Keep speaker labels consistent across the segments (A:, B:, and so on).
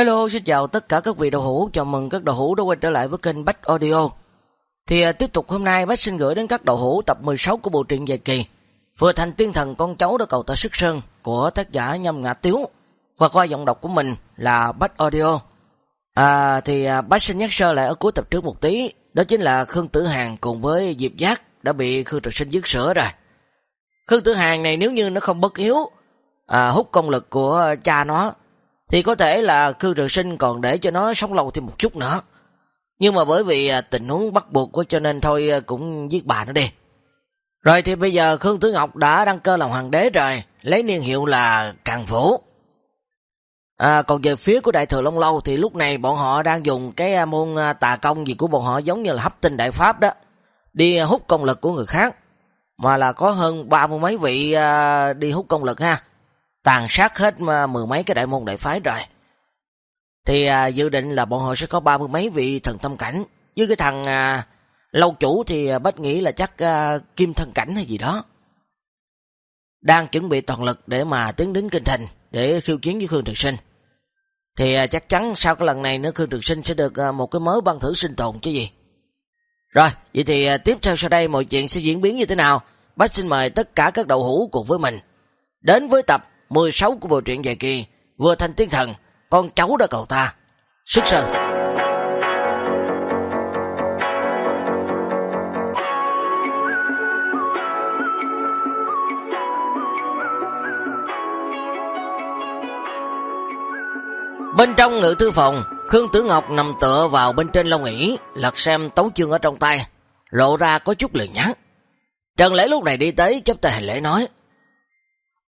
A: Hello, xin chào tất cả các vị đầu hữu, chào mừng các đầu hữu đã quay trở lại với kênh Bách Audio. Thì à, tiếp tục hôm nay Bách xin gửi đến các đầu hữu tập 16 của bộ truyện dài kỳ Vừa thành tiên thần con cháu đã cầu ta sức sơn của tác giả Nhâm Ngã Tiếu và qua giọng đọc của mình là Bách Audio. À, thì à, Bách xin nhắc sơ lại ở cuối tập trước một tí, đó chính là Khương Tử Hàng cùng với Diệp Giác đã bị Khương Trực Sinh dứt sữa rồi. Khương Tử Hàng này nếu như nó không bất yếu, à, hút công lực của cha nó, thì có thể là Khương Trường Sinh còn để cho nó sống lâu thêm một chút nữa. Nhưng mà bởi vì à, tình huống bắt buộc của cho nên thôi à, cũng giết bà nó đi. Rồi thì bây giờ Khương Tử Ngọc đã đăng cơ làm hoàng đế rồi, lấy niên hiệu là Càng phủ À, còn về phía của Đại Thừa Long Lâu thì lúc này bọn họ đang dùng cái à, môn tà công gì của bọn họ giống như là hấp tinh đại pháp đó, đi hút công lực của người khác, mà là có hơn ba mươi mấy vị đi hút công lực ha, tàn sát hết ờ, mười mấy cái đại môn đại phái rồi. Thì à, dự định là bọn họ sẽ có ba mươi mấy vị thần tâm cảnh. Với cái thằng à, lâu chủ thì à, Bách nghĩ là chắc à, kim thân cảnh hay gì đó. Đang chuẩn bị toàn lực để mà tiến đến kinh thành để khiêu chiến với Khương Trực Sinh. Thì à, chắc chắn sau cái lần này nữa Khương Trực Sinh sẽ được à, một cái mới băng thử sinh tồn chứ gì. Rồi, vậy thì à, tiếp theo sau đây mọi chuyện sẽ diễn biến như thế nào? Bác xin mời tất cả các đầu hữu cùng với mình. Đến với tập 16 của bộ truyện dài kỳ Vừa thành tiên thần con cháu đã cầu ta. Sức sơn. Bên trong ngự thư phòng, Khương Tử Ngọc nằm tựa vào bên trên lông ỉ, lật xem tấu chương ở trong tay, lộ ra có chút lười nhát. Trần Lễ lúc này đi tới chấp tay hành lễ nói.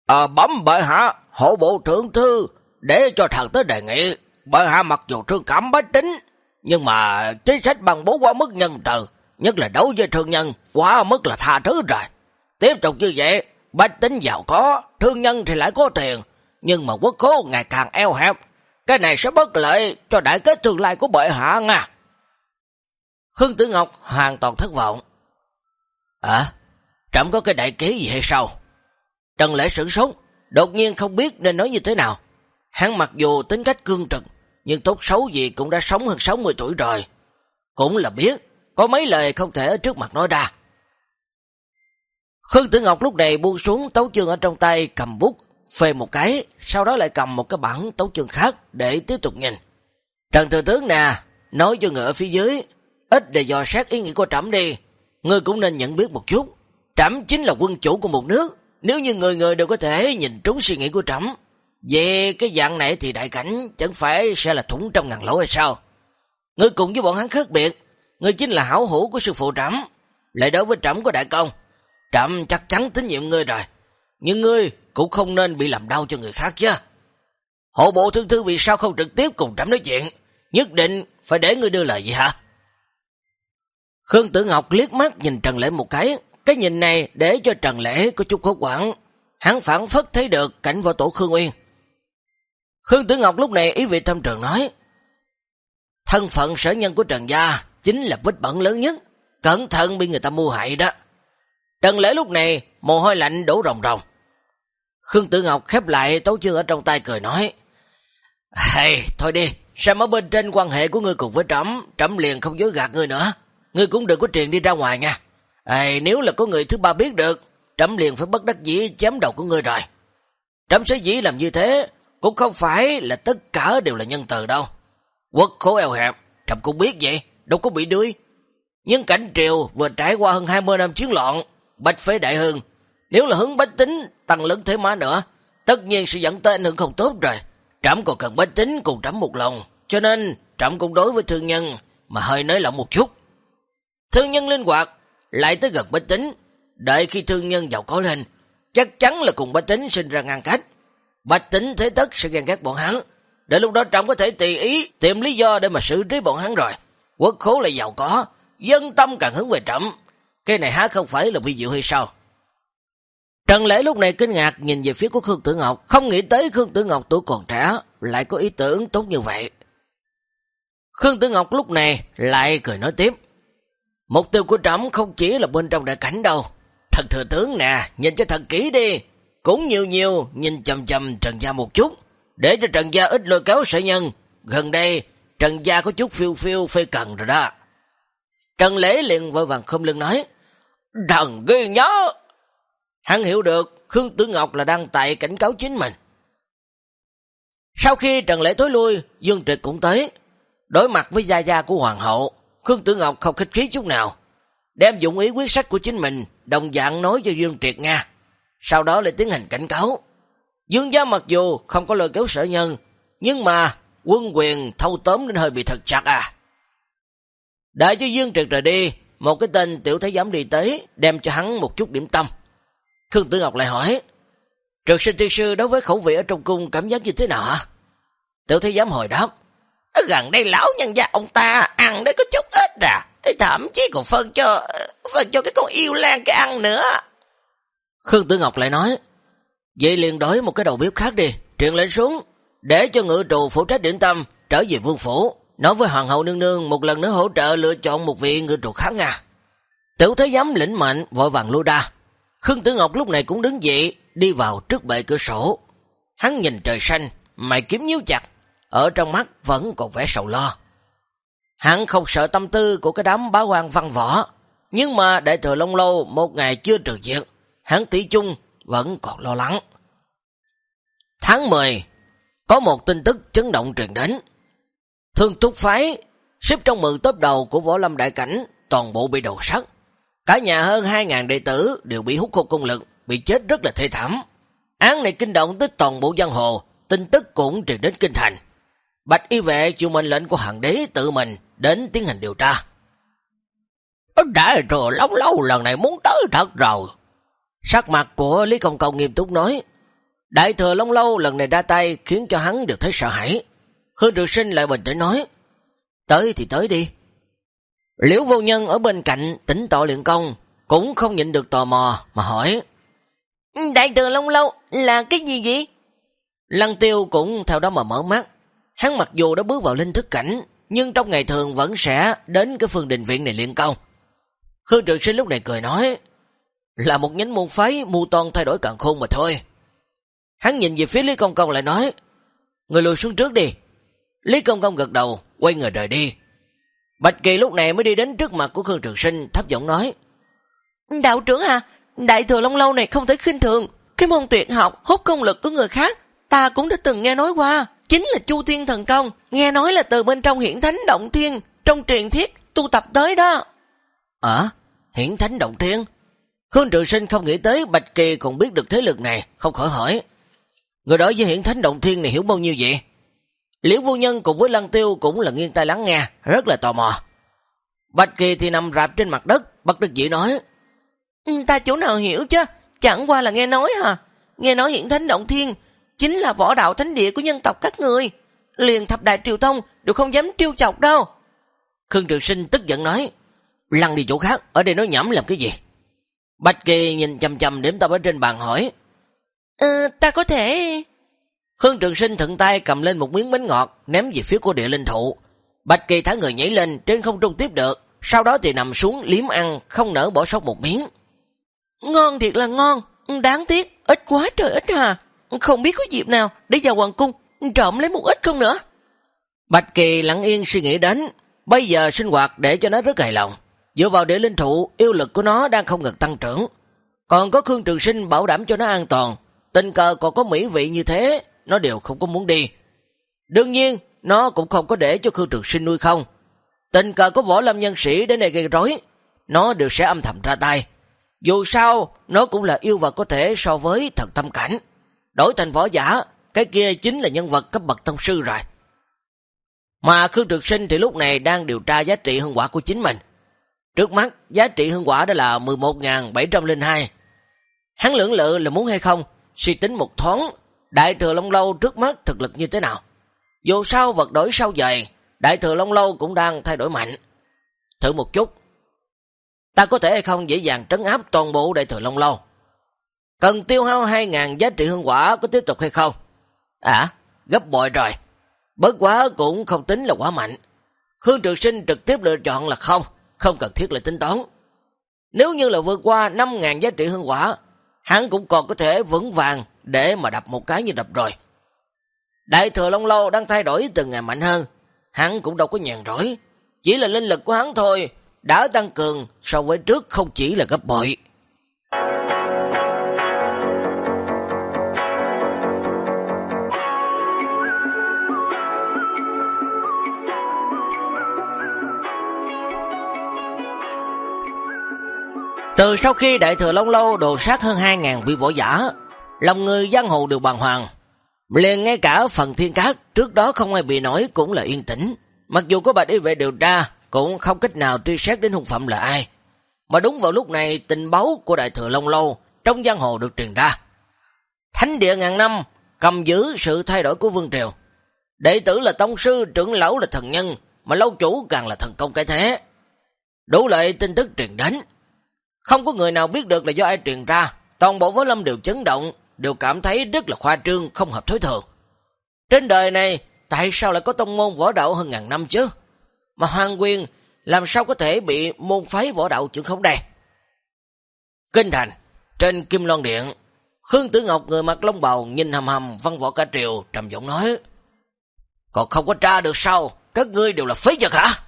A: À, bấm bệ hạ, hộ bộ trưởng thư, để cho thần tới đề nghị, Bệ hạ mặc dù thương cảm bách tính, nhưng mà chính sách bằng bố quá mức nhân từ, nhất là đấu với thương nhân, quá mức là tha thứ rồi. Tiếp tục như vậy, bách tính giàu có, thương nhân thì lại có tiền, nhưng mà quốc khố ngày càng eo hẹp, cái này sẽ bất lợi cho đại kết tương lai của bệ hạ nha. Khương Tử Ngọc hoàn toàn thất vọng. À, trẫm có cái đại kế gì hay sao? Trần Lễ sửng sốt, đột nhiên không biết nên nói như thế nào. Hắn mặc dù tính cách cương trực, nhưng tốt xấu gì cũng đã sống hơn 60 tuổi rồi. Cũng là biết, có mấy lời không thể ở trước mặt nói ra. Khương Tử Ngọc lúc này buông xuống tấu chương ở trong tay, cầm bút, phê một cái, sau đó lại cầm một cái bản tấu chương khác để tiếp tục nhìn. Trần Thừa Tướng nè, nói cho ngựa phía dưới, ít để dò xét ý nghĩ của trẫm đi. Ngươi cũng nên nhận biết một chút. Trẫm chính là quân chủ của một nước. Nếu như người người đều có thể nhìn trúng suy nghĩ của trẫm về cái dạng này thì đại cảnh chẳng phải sẽ là thủng trong ngàn lỗ hay sao? Ngươi cùng với bọn hắn khác biệt, ngươi chính là hảo hữu của sư phụ trẫm, lại đối với trẫm có đại công. Trẫm chắc chắn tín nhiệm ngươi rồi, nhưng ngươi cũng không nên bị làm đau cho người khác chứ. Hộ bộ thương thư vì sao không trực tiếp cùng trẫm nói chuyện, nhất định phải để ngươi đưa lời gì hả? Khương Tử Ngọc liếc mắt nhìn Trần Lễ một cái, cái nhìn này để cho Trần Lễ có chút hốt quảng. Hắn phản phất thấy được cảnh võ tổ Khương Uyên. Khương Tử Ngọc lúc này ý vị trong trường nói, thân phận sở nhân của Trần Gia chính là vết bẩn lớn nhất, cẩn thận bị người ta mua hại đó. Trần Lễ lúc này mồ hôi lạnh đổ rồng rồng. Khương Tử Ngọc khép lại tấu chương ở trong tay cười nói, Hey, thôi đi, xem ở bên trên quan hệ của ngươi cùng với Trẩm, Trẩm liền không dối gạt ngươi nữa. Ngươi cũng đừng có truyền đi ra ngoài nha. Ê, nếu là có người thứ ba biết được, trẫm liền phải bất đắc dĩ chém đầu của ngươi rồi. trẫm sẽ dĩ làm như thế, cũng không phải là tất cả đều là nhân từ đâu. Quốc khố eo hẹp, trẫm cũng biết vậy, đâu có bị đuôi. Nhưng cảnh triều vừa trải qua hơn 20 năm chiến loạn, bạch phế đại hương. Nếu là hướng bách tính tăng lớn thế má nữa, tất nhiên sẽ dẫn tới ảnh hưởng không tốt rồi. trẫm còn cần bách tính cùng trẫm một lòng, cho nên trẫm cũng đối với thương nhân mà hơi nới lỏng một chút. Thương nhân linh hoạt, lại tới gần bách tính, đợi khi thương nhân giàu có lên, chắc chắn là cùng bách tính sinh ra ngăn cách. bách tính thế tất sẽ ghen ghét bọn hắn. Để lúc đó Trọng có thể tùy ý tìm lý do để mà xử trí bọn hắn rồi. Quốc khố lại giàu có, dân tâm càng hướng về Trọng. Cái này há không phải là vi diệu hay sao? Trần Lễ lúc này kinh ngạc nhìn về phía của Khương Tử Ngọc, không nghĩ tới Khương Tử Ngọc tuổi còn trẻ, lại có ý tưởng tốt như vậy. Khương Tử Ngọc lúc này lại cười nói tiếp. Mục tiêu của trẫm không chỉ là bên trong đại cảnh đâu. Thật thừa tướng nè, nhìn cho thật kỹ đi, cũng nhiều nhiều nhìn chầm chầm Trần Gia một chút, để cho Trần Gia ít lôi kéo sở nhân, gần đây Trần Gia có chút phiêu phiêu phê cần rồi đó. Trần Lễ liền vội vàng không lưng nói, Trần ghi nhớ! Hắn hiểu được Khương Tử Ngọc là đang tại cảnh cáo chính mình. Sau khi Trần Lễ tối lui, Dương Trực cũng tới. Đối mặt với gia gia của Hoàng hậu, Khương Tử Ngọc không khích khí chút nào. Đem dụng ý quyết sách của chính mình, đồng dạng nói cho Dương Triệt Nga. Sau đó lại tiến hành cảnh cáo. Dương gia mặc dù không có lời kéo sở nhân, nhưng mà quân quyền thâu tóm nên hơi bị thật chặt à. Đã cho Dương Triệt rời đi, một cái tên tiểu thái giám đi tới, đem cho hắn một chút điểm tâm. Khương Tử Ngọc lại hỏi, Trực sinh tiên sư đối với khẩu vị ở trong cung cảm giác như thế nào hả? Tiểu thái giám hồi đáp, gần đây lão nhân gia ông ta ăn đấy có chút ít à, thậm chí còn phân cho phân cho cái con yêu lan cái ăn nữa. Khương Tử Ngọc lại nói, vậy liền đổi một cái đầu bếp khác đi, truyền lệnh xuống, để cho ngự trù phụ trách điểm tâm, trở về vương phủ, nói với hoàng hậu nương nương một lần nữa hỗ trợ lựa chọn một vị ngự trù khác nha. Tiểu thế giám lĩnh mạnh, vội vàng lưu đa. Khương Tử Ngọc lúc này cũng đứng dậy, đi vào trước bệ cửa sổ. Hắn nhìn trời xanh, mày kiếm nhíu chặt, ở trong mắt vẫn còn vẻ sầu lo. Hắn không sợ tâm tư của cái đám bá quan văn võ, nhưng mà đại thừa Long Lâu một ngày chưa trừ diệt, hắn tỷ chung vẫn còn lo lắng. Tháng 10, có một tin tức chấn động truyền đến. Thương túc phái, xếp trong mười tớp đầu của võ lâm đại cảnh, toàn bộ bị đầu sắt. Cả nhà hơn 2.000 đệ tử đều bị hút khô công lực, bị chết rất là thê thảm. Án này kinh động tới toàn bộ giang hồ, tin tức cũng truyền đến kinh thành. Bạch y vệ chịu mệnh lệnh của hoàng đế tự mình đến tiến hành điều tra. Đại thừa lâu lâu lần này muốn tới thật rồi. Sắc mặt của Lý Công Công nghiêm túc nói, Đại thừa Long Lâu lần này ra tay khiến cho hắn được thấy sợ hãi. Hương Trực Sinh lại bình tĩnh nói, tới thì tới đi. Liễu vô nhân ở bên cạnh tỉnh tọa luyện công, cũng không nhịn được tò mò mà hỏi, Đại thừa Long Lâu là cái gì vậy? Lăng tiêu cũng theo đó mà mở mắt. Hắn mặc dù đã bước vào linh thức cảnh, nhưng trong ngày thường vẫn sẽ đến cái phương đình viện này luyện công. khương Trực Sinh lúc này cười nói, là một nhánh môn phái mưu toàn thay đổi càng khôn mà thôi. Hắn nhìn về phía Lý Công Công lại nói, người lùi xuống trước đi. Lý Công Công gật đầu, quay người rời đi. Bạch Kỳ lúc này mới đi đến trước mặt của Khương Trường Sinh, thấp giọng nói, Đạo trưởng à, Đại Thừa Long Lâu này không thể khinh thường, cái môn tuyệt học hút công lực của người khác, ta cũng đã từng nghe nói qua, chính là Chu Thiên Thần Công, nghe nói là từ bên trong hiển thánh động thiên, trong truyền thiết tu tập tới đó. Ờ, hiển thánh động thiên? Khương Trường Sinh không nghĩ tới Bạch Kỳ còn biết được thế lực này, không khỏi hỏi. Người đó với hiển thánh động thiên này hiểu bao nhiêu vậy? Liễu vô nhân cùng với Lăng Tiêu cũng là nghiêng tai lắng nghe, rất là tò mò. Bạch Kỳ thì nằm rạp trên mặt đất, bất đắc dĩ nói. Ừ, ta chỗ nào hiểu chứ, chẳng qua là nghe nói hả? Nghe nói hiển thánh động thiên, chính là võ đạo thánh địa của nhân tộc các người. Liền thập đại triều thông đều không dám triêu chọc đâu. Khương Trường Sinh tức giận nói, lăn đi chỗ khác, ở đây nói nhảm làm cái gì? Bạch Kỳ nhìn chầm chầm điểm tâm ở trên bàn hỏi, Ờ, ta có thể... Khương Trường Sinh thận tay cầm lên một miếng bánh ngọt, ném về phía của địa linh thụ. Bạch Kỳ thả người nhảy lên, trên không trung tiếp được, sau đó thì nằm xuống liếm ăn, không nỡ bỏ sót một miếng. Ngon thiệt là ngon, đáng tiếc, ít quá trời ít hà. Không biết có dịp nào để vào hoàng cung, trộm lấy một ít không nữa. Bạch Kỳ lặng yên suy nghĩ đến, bây giờ sinh hoạt để cho nó rất hài lòng. Dựa vào địa linh thụ, yêu lực của nó đang không ngừng tăng trưởng. Còn có Khương Trường Sinh bảo đảm cho nó an toàn, tình cờ còn có mỹ vị như thế, nó đều không có muốn đi. Đương nhiên, nó cũng không có để cho Khương Trường Sinh nuôi không. Tình cờ có võ lâm nhân sĩ đến đây gây rối, nó đều sẽ âm thầm ra tay. Dù sao, nó cũng là yêu vật có thể so với thần tâm cảnh. Đổi thành võ giả, cái kia chính là nhân vật cấp bậc tông sư rồi. Mà Khương Trực Sinh thì lúc này đang điều tra giá trị hương quả của chính mình. Trước mắt, giá trị hương quả đó là 11.702. Hắn lưỡng lự là muốn hay không, suy tính một thoáng, Đại Thừa Long Lâu trước mắt thực lực như thế nào. Dù sao vật đổi sau dày, Đại Thừa Long Lâu cũng đang thay đổi mạnh. Thử một chút. Ta có thể hay không dễ dàng trấn áp toàn bộ Đại Thừa Long Lâu. Cần tiêu hao 2.000 giá trị hương quả có tiếp tục hay không? À, gấp bội rồi. Bất quá cũng không tính là quá mạnh. Khương Trường Sinh trực tiếp lựa chọn là không, không cần thiết là tính toán. Nếu như là vượt qua 5.000 giá trị hương quả, hắn cũng còn có thể vững vàng để mà đập một cái như đập rồi. Đại thừa Long Lâu đang thay đổi từng ngày mạnh hơn, hắn cũng đâu có nhàn rỗi, chỉ là linh lực của hắn thôi, đã tăng cường so với trước không chỉ là gấp bội. Từ sau khi Đại Thừa Long Lâu đồ sát hơn 2.000 vị võ giả, lòng người giang hồ đều bàng hoàng. Liền ngay cả phần thiên cát trước đó không ai bị nổi cũng là yên tĩnh. Mặc dù có bạch y vệ điều tra, cũng không cách nào truy xét đến hung phạm là ai. Mà đúng vào lúc này, tình báo của Đại Thừa Long Lâu trong giang hồ được truyền ra. Thánh địa ngàn năm cầm giữ sự thay đổi của Vương Triều. Đệ tử là tông sư, trưởng lão là thần nhân, mà lâu chủ càng là thần công cái thế. Đủ lợi tin tức truyền đến, không có người nào biết được là do ai truyền ra, toàn bộ võ lâm đều chấn động, đều cảm thấy rất là khoa trương, không hợp thối thường. Trên đời này, tại sao lại có tông môn võ đạo hơn ngàn năm chứ? Mà Hoàng quyền làm sao có thể bị môn phái võ đạo chứ không đây? Kinh thành, trên Kim Loan Điện, Khương Tử Ngọc người mặc lông bào nhìn hầm hầm văn võ ca triều trầm giọng nói Còn không có tra được sao, các ngươi đều là phế vật hả?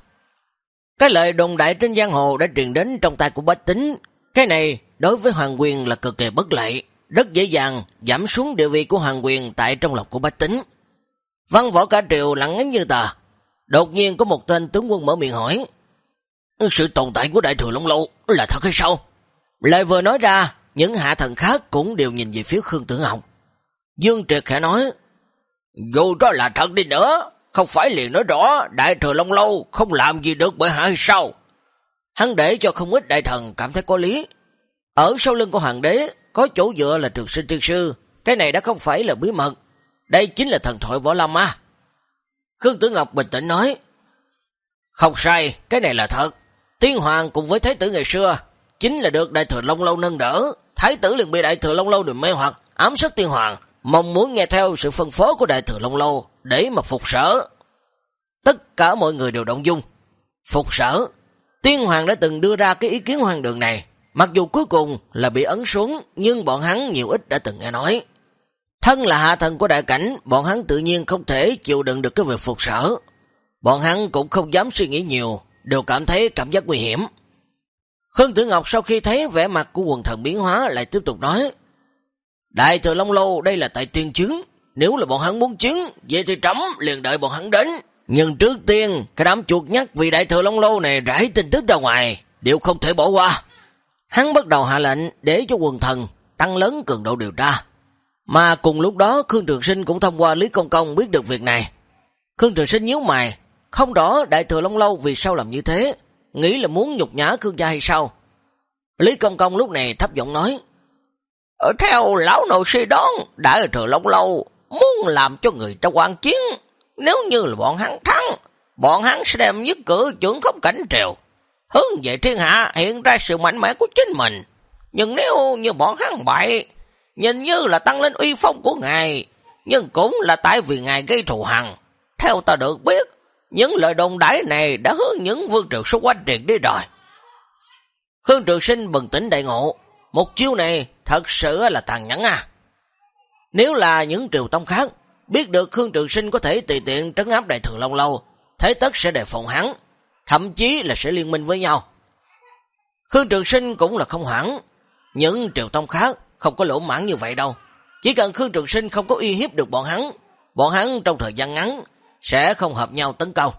A: Cái lời đồn đại trên giang hồ đã truyền đến trong tay của bách tính. Cái này đối với Hoàng Quyền là cực kỳ bất lợi, rất dễ dàng giảm xuống địa vị của Hoàng Quyền tại trong lòng của bách tính. Văn võ cả triều lặng ngắn như tờ. Đột nhiên có một tên tướng quân mở miệng hỏi. Sự tồn tại của đại thừa Long Lâu là thật hay sao? Lời vừa nói ra, những hạ thần khác cũng đều nhìn về phía Khương Tử Ngọc. Dương Triệt khẽ nói, dù đó là thật đi nữa, không phải liền nói rõ đại thừa Long Lâu không làm gì được bởi hạ hay sao? Hắn để cho không ít đại thần cảm thấy có lý. Ở sau lưng của hoàng đế có chỗ dựa là trường sinh tiên sư, cái này đã không phải là bí mật. Đây chính là thần thoại võ lâm à. Khương Tử Ngọc bình tĩnh nói, không sai, cái này là thật. Tiên hoàng cùng với thái tử ngày xưa chính là được đại thừa Long Lâu nâng đỡ. Thái tử liền bị đại thừa Long Lâu đừng mê hoặc, ám sát tiên hoàng, mong muốn nghe theo sự phân phó của đại thừa Long Lâu để mà phục sở. Tất cả mọi người đều động dung. Phục sở, tiên hoàng đã từng đưa ra cái ý kiến hoàng đường này, mặc dù cuối cùng là bị ấn xuống, nhưng bọn hắn nhiều ít đã từng nghe nói. Thân là hạ thần của đại cảnh, bọn hắn tự nhiên không thể chịu đựng được cái việc phục sở. Bọn hắn cũng không dám suy nghĩ nhiều, đều cảm thấy cảm giác nguy hiểm. Khương Tử Ngọc sau khi thấy vẻ mặt của quần thần biến hóa lại tiếp tục nói Đại thừa Long Lâu đây là tại tiên chứng, nếu là bọn hắn muốn chứng, vậy thì trắm liền đợi bọn hắn đến. Nhưng trước tiên, cái đám chuột nhắc vì đại thừa Long Lâu này rải tin tức ra ngoài, đều không thể bỏ qua. Hắn bắt đầu hạ lệnh để cho quần thần tăng lớn cường độ điều tra. Mà cùng lúc đó Khương Trường Sinh cũng thông qua Lý Công Công biết được việc này. Khương Trường Sinh nhíu mày, không rõ Đại Thừa Long Lâu vì sao làm như thế, nghĩ là muốn nhục nhã Khương gia hay sao. Lý Công Công lúc này thấp giọng nói, ở theo lão nội suy đoán, đã ở trường Lâu muốn làm cho người ta quan chiến. Nếu như là bọn hắn thắng, bọn hắn sẽ đem nhất cử trưởng không cảnh triều. Hướng về thiên hạ hiện ra sự mạnh mẽ của chính mình. Nhưng nếu như bọn hắn bại, nhìn như là tăng lên uy phong của ngài, nhưng cũng là tại vì ngài gây thù hằn. Theo ta được biết, những lời đồn đãi này đã hướng những vương triều số quanh truyền đi rồi. Khương Trường Sinh bừng tỉnh đại ngộ, một chiêu này thật sự là tàn nhẫn à. Nếu là những triều tông khác, biết được Khương Trường Sinh có thể tùy tiện trấn áp đại thừa Long Lâu, thế tất sẽ đề phòng hắn, thậm chí là sẽ liên minh với nhau. Khương Trường Sinh cũng là không hoảng, những triều tông khác không có lỗ mãn như vậy đâu. Chỉ cần Khương Trường Sinh không có uy hiếp được bọn hắn, bọn hắn trong thời gian ngắn sẽ không hợp nhau tấn công.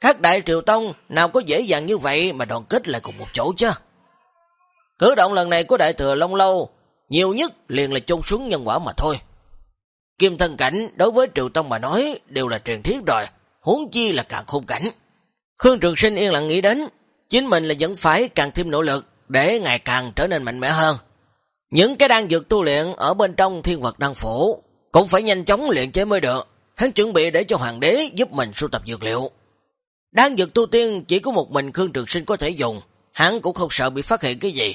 A: Các đại triều tông nào có dễ dàng như vậy mà đoàn kết lại cùng một chỗ chứ? Cử động lần này của đại thừa Long Lâu nhiều nhất liền là chôn xuống nhân quả mà thôi. Kim thân cảnh đối với Triệu Tông mà nói đều là truyền thiết rồi, huống chi là càng khung cảnh. Khương Trường Sinh yên lặng nghĩ đến, chính mình là vẫn phải càng thêm nỗ lực để ngày càng trở nên mạnh mẽ hơn. Những cái đan dược tu luyện ở bên trong thiên vật đăng phổ cũng phải nhanh chóng luyện chế mới được. Hắn chuẩn bị để cho hoàng đế giúp mình sưu tập dược liệu. Đan dược tu tiên chỉ có một mình Khương Trường Sinh có thể dùng, hắn cũng không sợ bị phát hiện cái gì.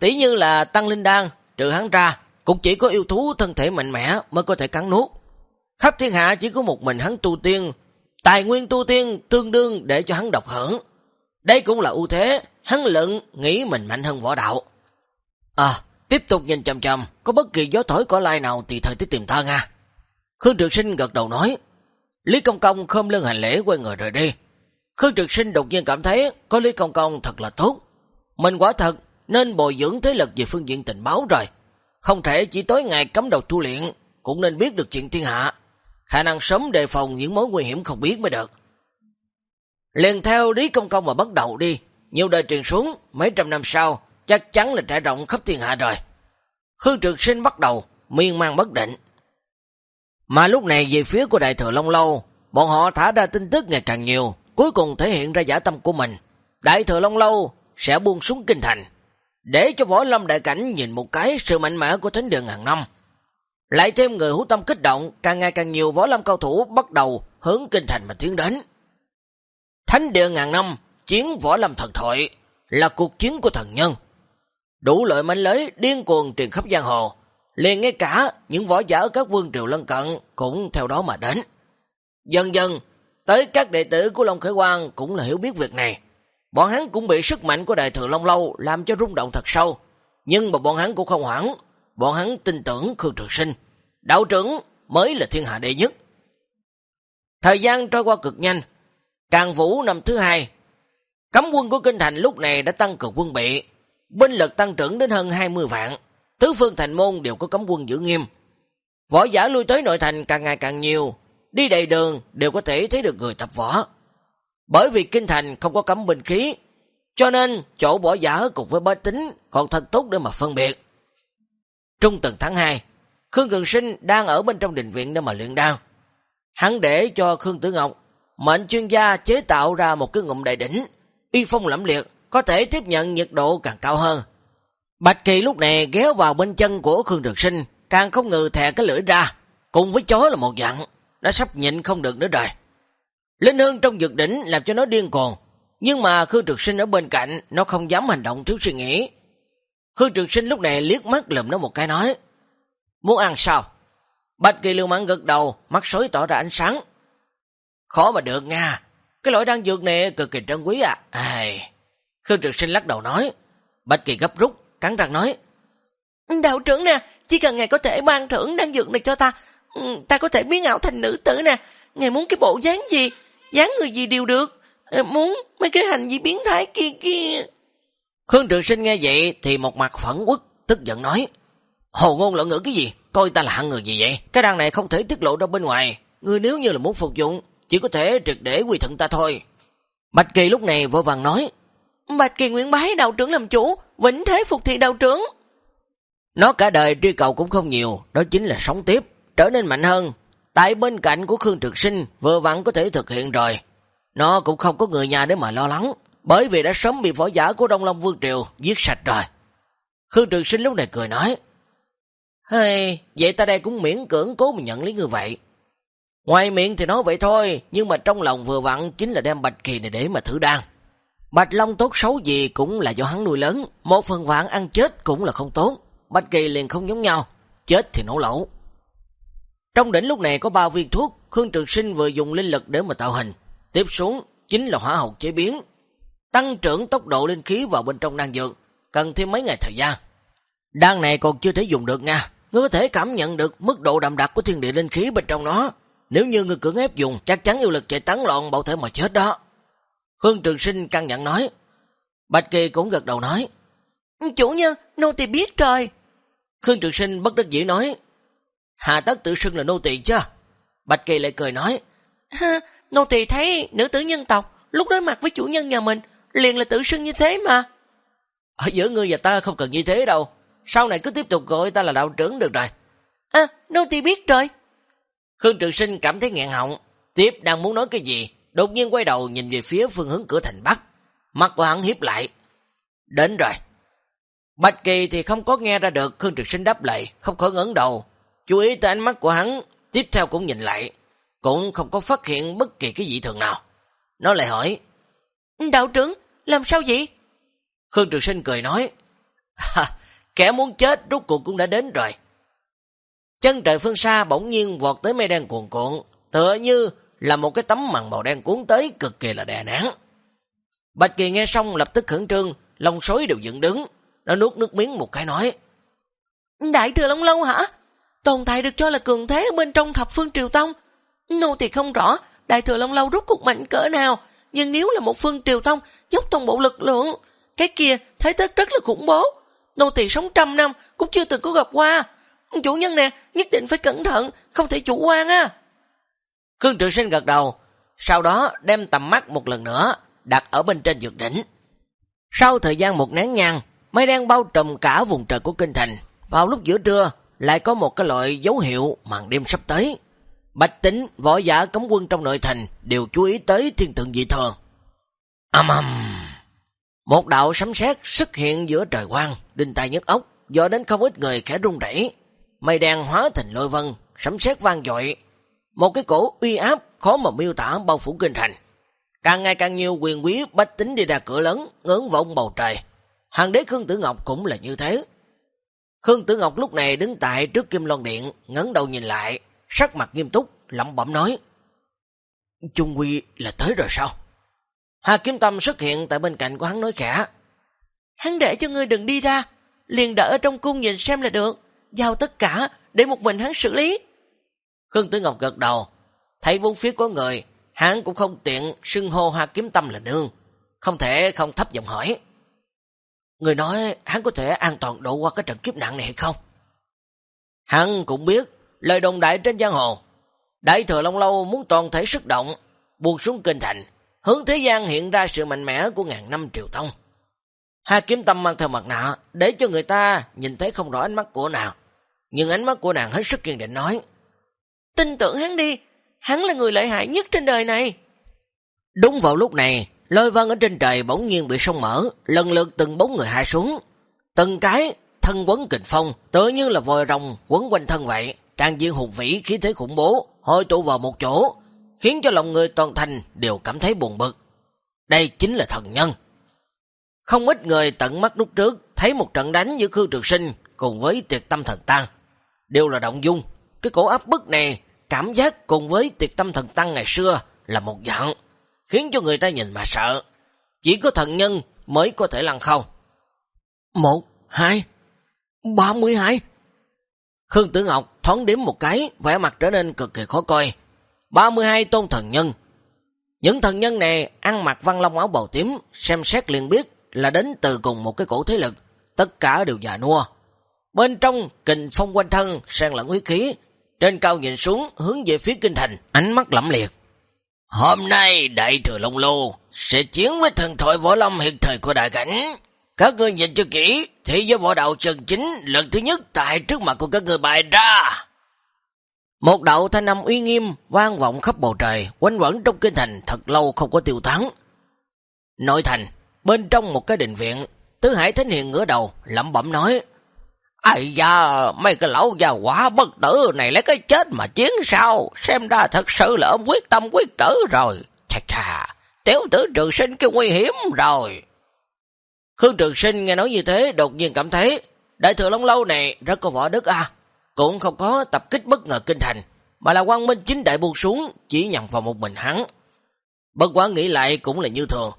A: Tỷ như là tăng linh đan, trừ hắn ra, cũng chỉ có yêu thú thân thể mạnh mẽ mới có thể cắn nuốt. Khắp thiên hạ chỉ có một mình hắn tu tiên, tài nguyên tu tiên tương đương để cho hắn độc hưởng. Đây cũng là ưu thế, hắn lận nghĩ mình mạnh hơn võ đạo. À, tiếp tục nhìn chầm chầm, có bất kỳ gió thổi cỏ lai nào thì thời tiết tìm ta nha. Khương Trực Sinh gật đầu nói, Lý Công Công khom lưng hành lễ quay người rời đi. Khương Trực Sinh đột nhiên cảm thấy có Lý Công Công thật là tốt. Mình quả thật nên bồi dưỡng thế lực về phương diện tình báo rồi. Không thể chỉ tối ngày cấm đầu tu luyện, cũng nên biết được chuyện thiên hạ. Khả năng sớm đề phòng những mối nguy hiểm không biết mới được. Liền theo Lý Công Công mà bắt đầu đi, nhiều đời truyền xuống, mấy trăm năm sau, chắc chắn là trải rộng khắp thiên hạ rồi. Khương Trực Sinh bắt đầu, miên man bất định. Mà lúc này về phía của Đại Thừa Long Lâu, bọn họ thả ra tin tức ngày càng nhiều, cuối cùng thể hiện ra giả tâm của mình. Đại Thừa Long Lâu sẽ buông xuống kinh thành, để cho võ lâm đại cảnh nhìn một cái sự mạnh mẽ của thánh đường hàng năm. Lại thêm người hữu tâm kích động, càng ngày càng nhiều võ lâm cao thủ bắt đầu hướng kinh thành mà tiến đến. Thánh đường ngàn năm, chiến võ lâm thần thoại, là cuộc chiến của thần nhân. Đủ loại manh lưới điên cuồng truyền khắp giang hồ, liền ngay cả những võ giả ở các vương triều lân cận cũng theo đó mà đến. Dần dần, tới các đệ tử của Long Khởi Quang cũng là hiểu biết việc này. Bọn hắn cũng bị sức mạnh của đại thừa Long Lâu làm cho rung động thật sâu. Nhưng mà bọn hắn cũng không hoảng, bọn hắn tin tưởng Khương Trường Sinh. Đạo trưởng mới là thiên hạ đệ nhất. Thời gian trôi qua cực nhanh, càng vũ năm thứ hai, cấm quân của Kinh Thành lúc này đã tăng cường quân bị, binh lực tăng trưởng đến hơn 20 vạn, tứ phương thành môn đều có cấm quân giữ nghiêm. Võ giả lui tới nội thành càng ngày càng nhiều, đi đầy đường đều có thể thấy được người tập võ. Bởi vì kinh thành không có cấm binh khí, cho nên chỗ bỏ giả cùng với bá tính còn thật tốt để mà phân biệt. Trung tuần tháng 2, Khương Cường Sinh đang ở bên trong đình viện để mà luyện đao. Hắn để cho Khương Tử Ngọc, mệnh chuyên gia chế tạo ra một cái ngụm đại đỉnh, y phong lẫm liệt, có thể tiếp nhận nhiệt độ càng cao hơn. Bạch Kỳ lúc này ghé vào bên chân của Khương Trường Sinh, càng không ngừ thè cái lưỡi ra, cùng với chó là một dặn, đã sắp nhịn không được nữa rồi. Linh hương trong dược đỉnh làm cho nó điên cuồng, nhưng mà Khương Trực Sinh ở bên cạnh, nó không dám hành động thiếu suy nghĩ. Khương Trực Sinh lúc này liếc mắt lùm nó một cái nói, Muốn ăn sao? Bạch Kỳ lưu mãn gật đầu, mắt sói tỏ ra ánh sáng. Khó mà được nha, cái loại đan dược này cực kỳ trân quý à. Ai... Khương Trực Sinh lắc đầu nói, Bạch Kỳ gấp rút, cắn răng nói, Đạo trưởng nè, chỉ cần ngài có thể ban thưởng đan dược này cho ta, ừ, ta có thể biến ảo thành nữ tử nè, ngài muốn cái bộ dáng gì, dáng người gì đều được, ờ, muốn mấy cái hành gì biến thái kia kia. Khương Trường Sinh nghe vậy thì một mặt phẫn quốc, tức giận nói, Hồ ngôn lẫn ngữ cái gì, coi ta là hạng người gì vậy, cái đan này không thể tiết lộ ra bên ngoài, người nếu như là muốn phục dụng, chỉ có thể trực để quy thận ta thôi. Bạch Kỳ lúc này vội vàng nói, Bạch Kỳ nguyện bái đạo trưởng làm chủ, vĩnh thế phục thị đạo trưởng. Nó cả đời truy cầu cũng không nhiều, đó chính là sống tiếp, trở nên mạnh hơn. Tại bên cạnh của Khương Trực Sinh vừa vặn có thể thực hiện rồi. Nó cũng không có người nhà để mà lo lắng, bởi vì đã sớm bị võ giả của Đông Long Vương Triều giết sạch rồi. Khương Trực Sinh lúc này cười nói, Hey, vậy ta đây cũng miễn cưỡng cố mà nhận lấy như vậy. Ngoài miệng thì nói vậy thôi, nhưng mà trong lòng vừa vặn chính là đem Bạch Kỳ này để mà thử đan. Bạch Long tốt xấu gì cũng là do hắn nuôi lớn, một phần vạn ăn chết cũng là không tốt. Bạch Kỳ liền không giống nhau, chết thì nổ lẩu. Trong đỉnh lúc này có ba viên thuốc, Khương Trường Sinh vừa dùng linh lực để mà tạo hình. Tiếp xuống chính là hỏa hậu chế biến. Tăng trưởng tốc độ linh khí vào bên trong đan dược, cần thêm mấy ngày thời gian. Đan này còn chưa thể dùng được nha. Ngươi có thể cảm nhận được mức độ đậm đặc của thiên địa linh khí bên trong nó. Nếu như ngươi cưỡng ép dùng, chắc chắn yêu lực chạy tán loạn bảo thể mà chết đó. Khương Trường Sinh căng nhận nói. Bạch Kỳ cũng gật đầu nói. Chủ nhân, nô thì biết rồi. Khương Trường Sinh bất đắc dĩ nói. Hà tất tự xưng là nô tỳ chứ? Bạch Kỳ lại cười nói. Ha, nô tỳ thấy nữ tử nhân tộc lúc đối mặt với chủ nhân nhà mình liền là tự xưng như thế mà. Ở giữa ngươi và ta không cần như thế đâu. Sau này cứ tiếp tục gọi ta là đạo trưởng được rồi. À, nô tỳ biết rồi. Khương Trường Sinh cảm thấy nghẹn họng. Tiếp đang muốn nói cái gì đột nhiên quay đầu nhìn về phía phương hướng cửa thành Bắc. Mặt của hắn hiếp lại. Đến rồi. Bạch Kỳ thì không có nghe ra được Khương Trực Sinh đáp lại, không khỏi ngấn đầu. Chú ý tới ánh mắt của hắn, tiếp theo cũng nhìn lại. Cũng không có phát hiện bất kỳ cái gì thường nào. Nó lại hỏi. Đạo trưởng, làm sao vậy? Khương Trực Sinh cười nói. Kẻ muốn chết rốt cuộc cũng đã đến rồi. Chân trời phương xa bỗng nhiên vọt tới mây đen cuồn cuộn, tựa như là một cái tấm màn màu đen cuốn tới cực kỳ là đè nán. Bạch Kỳ nghe xong lập tức khẩn trương, lông sối đều dựng đứng, nó nuốt nước miếng một cái nói. Đại thừa Long Lâu hả?
B: Tồn tại được cho là cường thế ở bên trong thập phương triều tông. Nô thì không rõ đại thừa Long Lâu rút cục mạnh cỡ nào, nhưng nếu là một phương triều tông dốc toàn bộ lực lượng, cái kia thế tất rất là khủng bố. Nô tỳ sống trăm năm cũng chưa từng có gặp qua. Chủ nhân nè, nhất định phải cẩn thận, không thể chủ quan á.
A: Khương Trường Sinh gật đầu, sau đó đem tầm mắt một lần nữa, đặt ở bên trên dược đỉnh. Sau thời gian một nén nhang, mây đen bao trùm cả vùng trời của kinh thành. Vào lúc giữa trưa, lại có một cái loại dấu hiệu màn đêm sắp tới. Bạch tính, võ giả cấm quân trong nội thành đều chú ý tới thiên tượng dị thường. Âm âm! Một đạo sấm sét xuất hiện giữa trời quang, đinh tai nhức ốc, do đến không ít người khẽ rung rẩy. Mây đen hóa thành lôi vân, sấm sét vang dội. Một cái cổ uy áp khó mà miêu tả bao phủ kinh thành. Càng ngày càng nhiều quyền quý bách tính đi ra cửa lớn, ngớn vọng bầu trời. Hàng đế Khương Tử Ngọc cũng là như thế. Khương Tử Ngọc lúc này đứng tại trước Kim Loan Điện, ngấn đầu nhìn lại, sắc mặt nghiêm túc, lẩm bẩm nói. Trung Quy là tới rồi sao? Hà Kim Tâm xuất hiện tại bên cạnh của hắn nói khẽ.
B: Hắn để cho ngươi đừng đi ra, liền đợi ở trong cung nhìn xem là được, giao tất cả để một mình hắn xử lý.
A: Khương Tử Ngọc gật đầu, thấy bốn phía có người, hắn cũng không tiện xưng hô Hà Kiếm Tâm là nương, không thể không thấp giọng hỏi. Người nói hắn có thể an toàn độ qua cái trận kiếp nạn này hay không? Hắn cũng biết lời đồng đại trên giang hồ. Đại thừa Long Lâu muốn toàn thể sức động, buông xuống kinh thành, hướng thế gian hiện ra sự mạnh mẽ của ngàn năm triều tông. hai kiếm tâm mang theo mặt nạ, để cho người ta nhìn thấy không rõ ánh mắt của nàng. Nhưng ánh mắt của nàng hết sức kiên định nói.
B: Tin tưởng hắn đi, hắn là người lợi hại nhất trên đời này.
A: Đúng vào lúc này, lôi vân ở trên trời bỗng nhiên bị sông mở, lần lượt từng bốn người hạ xuống. Từng cái thân quấn kình phong, tự như là vòi rồng quấn quanh thân vậy, trang diện hùng vĩ khí thế khủng bố, hội tụ vào một chỗ, khiến cho lòng người toàn thành đều cảm thấy buồn bực. Đây chính là thần nhân. Không ít người tận mắt lúc trước thấy một trận đánh giữa Khương Trường Sinh cùng với tiệt tâm thần tăng. Đều là động dung. Cái cổ áp bức này cảm giác cùng với tiệt tâm thần tăng ngày xưa là một dạng, khiến cho người ta nhìn mà sợ. Chỉ có thần nhân mới có thể lăn không. Một, hai, ba mươi hai. Khương Tử Ngọc thoáng đếm một cái, vẻ mặt trở nên cực kỳ khó coi. 32 tôn thần nhân. Những thần nhân này ăn mặc văn long áo bầu tím, xem xét liền biết là đến từ cùng một cái cổ thế lực, tất cả đều già nua. Bên trong kình phong quanh thân, sang lẫn huyết khí, trên cao nhìn xuống hướng về phía kinh thành, ánh mắt lẫm liệt. Hôm nay đại thừa Long Lô sẽ chiến với thần thoại võ lâm hiện thời của đại cảnh. Các ngươi nhìn cho kỹ, thế giới võ đạo chân chính lần thứ nhất tại trước mặt của các người bày ra. Một đạo thanh âm uy nghiêm vang vọng khắp bầu trời, quanh quẩn trong kinh thành thật lâu không có tiêu thắng. Nội thành, bên trong một cái đình viện, Tứ Hải Thánh Hiền ngửa đầu, lẩm bẩm nói, Ây da, mấy cái lão già quả bất tử này lấy cái chết mà chiến sao? Xem ra thật sự là ông quyết tâm quyết tử rồi. Chà chà, tiểu tử trường sinh kêu nguy hiểm rồi. Khương Trường Sinh nghe nói như thế, đột nhiên cảm thấy, đại thừa Long Lâu này rất có võ đức à cũng không có tập kích bất ngờ kinh thành, mà là quang minh chính đại buông xuống, chỉ nhằm vào một mình hắn. Bất quá nghĩ lại cũng là như thường.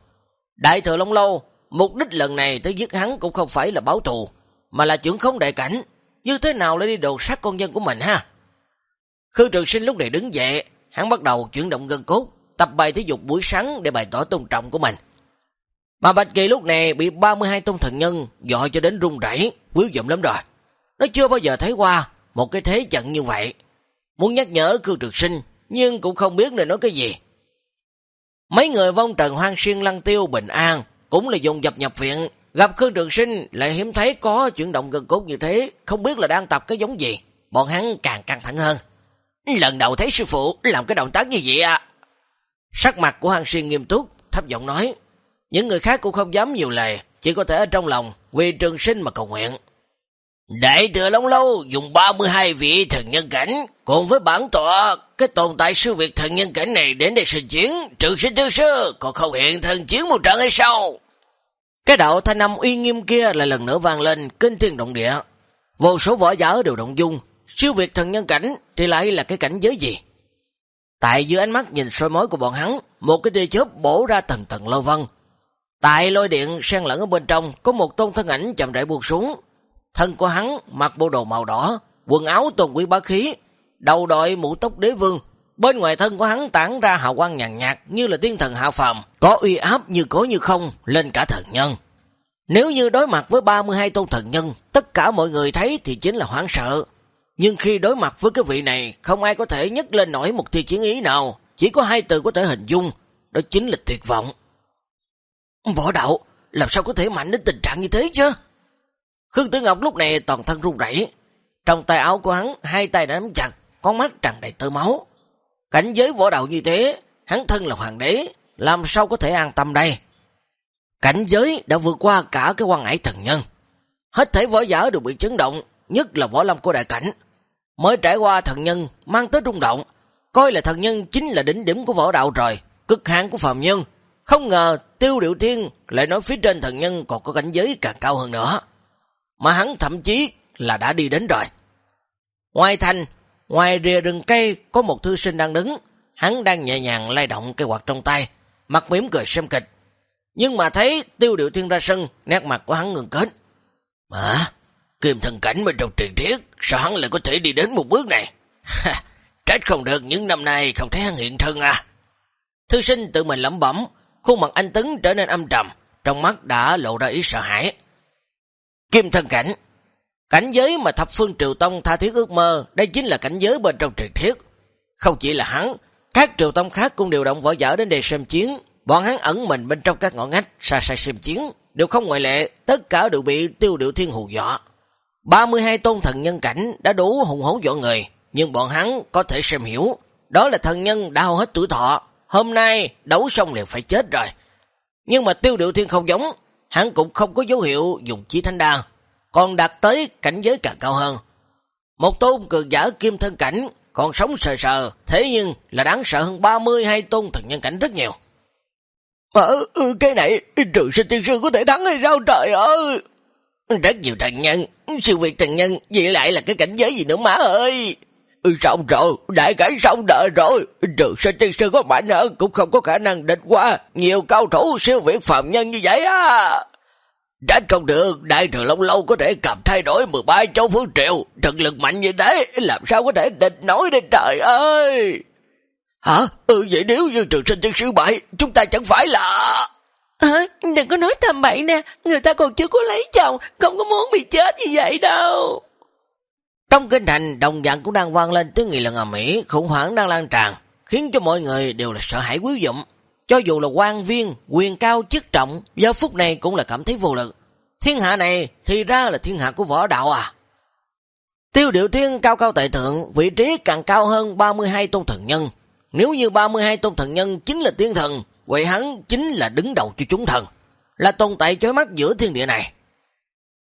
A: Đại thừa Long Lâu, mục đích lần này tới giết hắn cũng không phải là báo thù, mà là trưởng không đại cảnh, như thế nào lại đi đồ sát con dân của mình ha? Khương Trường Sinh lúc này đứng dậy, hắn bắt đầu chuyển động gân cốt, tập bài thể dục buổi sáng để bày tỏ tôn trọng của mình. Mà Bạch Kỳ lúc này bị 32 tôn thần nhân dọa cho đến rung rẩy, quý dụm lắm rồi. Nó chưa bao giờ thấy qua một cái thế trận như vậy. Muốn nhắc nhở cư trực sinh, nhưng cũng không biết nên nói cái gì. Mấy người vong trần hoang xuyên lăng tiêu bình an, cũng là dùng dập nhập viện, gặp Khương Trường Sinh lại hiếm thấy có chuyển động gần cốt như thế, không biết là đang tập cái giống gì, bọn hắn càng căng thẳng hơn. Lần đầu thấy sư phụ làm cái động tác như vậy à. Sắc mặt của Hoàng Xuyên nghiêm túc, thấp giọng nói, những người khác cũng không dám nhiều lời, chỉ có thể ở trong lòng vì Trường Sinh mà cầu nguyện. Đại thừa Long Lâu dùng 32 vị thần nhân cảnh, cùng với bản tọa, cái tồn tại sư việc thần nhân cảnh này đến đây sinh chiến, trường sinh tư sư, còn không hiện thần chiến một trận hay sao? Cái đạo thanh âm uy nghiêm kia lại lần nữa vang lên, kinh thiên động địa. Vô số võ giả đều động dung, siêu việt thần nhân cảnh thì lại là cái cảnh giới gì? Tại dưới ánh mắt nhìn soi mối của bọn hắn, một cái tia chớp bổ ra tầng tầng lôi vân. Tại lôi điện sen lẫn ở bên trong, có một tôn thân ảnh chậm rãi buông xuống, Thân của hắn mặc bộ đồ màu đỏ, quần áo toàn quý bá khí, đầu đội mũ tóc đế vương, bên ngoài thân của hắn tản ra hào quang nhàn nhạt như là tiên thần hạ phàm, có uy áp như có như không lên cả thần nhân. Nếu như đối mặt với 32 tôn thần nhân, tất cả mọi người thấy thì chính là hoảng sợ. Nhưng khi đối mặt với cái vị này, không ai có thể nhấc lên nổi một tia chiến ý nào, chỉ có hai từ có thể hình dung, đó chính là tuyệt vọng. Võ đạo, làm sao có thể mạnh đến tình trạng như thế chứ? Khương Tử Ngọc lúc này toàn thân run rẩy, trong tay áo của hắn, hai tay đã nắm chặt, con mắt tràn đầy tơ máu. Cảnh giới võ đạo như thế, hắn thân là hoàng đế, làm sao có thể an tâm đây? Cảnh giới đã vượt qua cả cái quan ải thần nhân. Hết thể võ giả đều bị chấn động, nhất là võ lâm của đại cảnh. Mới trải qua thần nhân, mang tới rung động, coi là thần nhân chính là đỉnh điểm của võ đạo rồi, cực hạn của phàm nhân. Không ngờ tiêu điệu thiên lại nói phía trên thần nhân còn có cảnh giới càng cao hơn nữa. Mà hắn thậm chí là đã đi đến rồi. Ngoài thành, ngoài rìa rừng cây có một thư sinh đang đứng, hắn đang nhẹ nhàng lay động cây quạt trong tay, mặt mỉm cười xem kịch. Nhưng mà thấy tiêu điệu thiên ra sân, nét mặt của hắn ngừng kết. Hả? Kim thần cảnh bên trong truyền thiết, sao hắn lại có thể đi đến một bước này? Trách không được những năm nay không thấy hắn hiện thân à. Thư sinh tự mình lẩm bẩm, khuôn mặt anh Tấn trở nên âm trầm, trong mắt đã lộ ra ý sợ hãi. Kim thần cảnh Cảnh giới mà thập phương triều tông tha thiết ước mơ, đây chính là cảnh giới bên trong truyền thiết. Không chỉ là hắn, các triều tông khác cũng điều động võ giả đến đây xem chiến, bọn hắn ẩn mình bên trong các ngõ ngách xa xa xem chiến, đều không ngoại lệ, tất cả đều bị tiêu điệu thiên hù dọa. 32 tôn thần nhân cảnh đã đủ hùng hổ dọa người, nhưng bọn hắn có thể xem hiểu, đó là thần nhân đau hết tuổi thọ, hôm nay đấu xong liền phải chết rồi. Nhưng mà tiêu điệu thiên không giống, hắn cũng không có dấu hiệu dùng chi thanh đa, còn đạt tới cảnh giới càng cao hơn. Một tôn cường giả kim thân cảnh còn sống sờ sờ, thế nhưng là đáng sợ hơn 32 tôn thần nhân cảnh rất nhiều. Ờ, cái này, trừ sinh tiên sư có thể thắng hay sao trời ơi? Rất nhiều thần nhân, sự việc thần nhân, vậy lại là cái cảnh giới gì nữa má ơi? Xong rồi, đại cảnh xong đợi rồi, trừ sinh tiên sư có mạnh hơn cũng không có khả năng địch qua nhiều cao thủ siêu việt phạm nhân như vậy á. Trách không được, đại thừa Long Lâu có thể cầm thay đổi 13 châu phương triệu, thực lực mạnh như thế, làm sao có thể địch nổi đây trời ơi. Hả? Ừ vậy nếu như trường sinh tiên sư bại, chúng ta chẳng phải là...
B: À, đừng có nói thầm bậy nè, người ta còn chưa có lấy chồng, không có muốn bị chết như vậy đâu.
A: Trong kinh thành, đồng dạng cũng đang vang lên tiếng nghị lần ở Mỹ, khủng hoảng đang lan tràn, khiến cho mọi người đều là sợ hãi quý dụng. Cho dù là quan viên, quyền cao chức trọng, giờ phút này cũng là cảm thấy vô lực. Thiên hạ này thì ra là thiên hạ của võ đạo à. Tiêu điệu thiên cao cao tại thượng, vị trí càng cao hơn 32 tôn thần nhân. Nếu như 32 tôn thần nhân chính là tiên thần, vậy hắn chính là đứng đầu cho chúng thần, là tồn tại chói mắt giữa thiên địa này.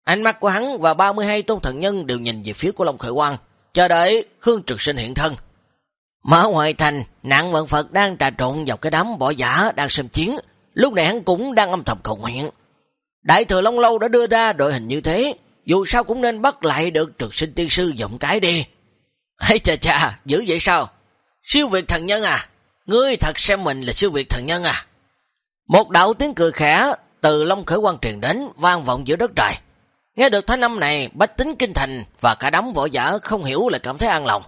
A: Ánh mắt của hắn và 32 tôn thần nhân đều nhìn về phía của Long Khởi Quang, chờ đợi Khương Trực Sinh hiện thân. Mở ngoài thành, nạn vận Phật đang trà trộn vào cái đám bỏ giả đang xem chiến, lúc này hắn cũng đang âm thầm cầu nguyện. Đại thừa Long Lâu đã đưa ra đội hình như thế, dù sao cũng nên bắt lại được trực sinh tiên sư giọng cái đi. Hay chà chà, dữ vậy sao? Siêu việt thần nhân à? Ngươi thật xem mình là siêu việt thần nhân à? Một đạo tiếng cười khẽ từ Long Khởi quan truyền đến, vang vọng giữa đất trời. Nghe được thanh âm này, bách tính kinh thành và cả đám võ giả không hiểu là cảm thấy an lòng.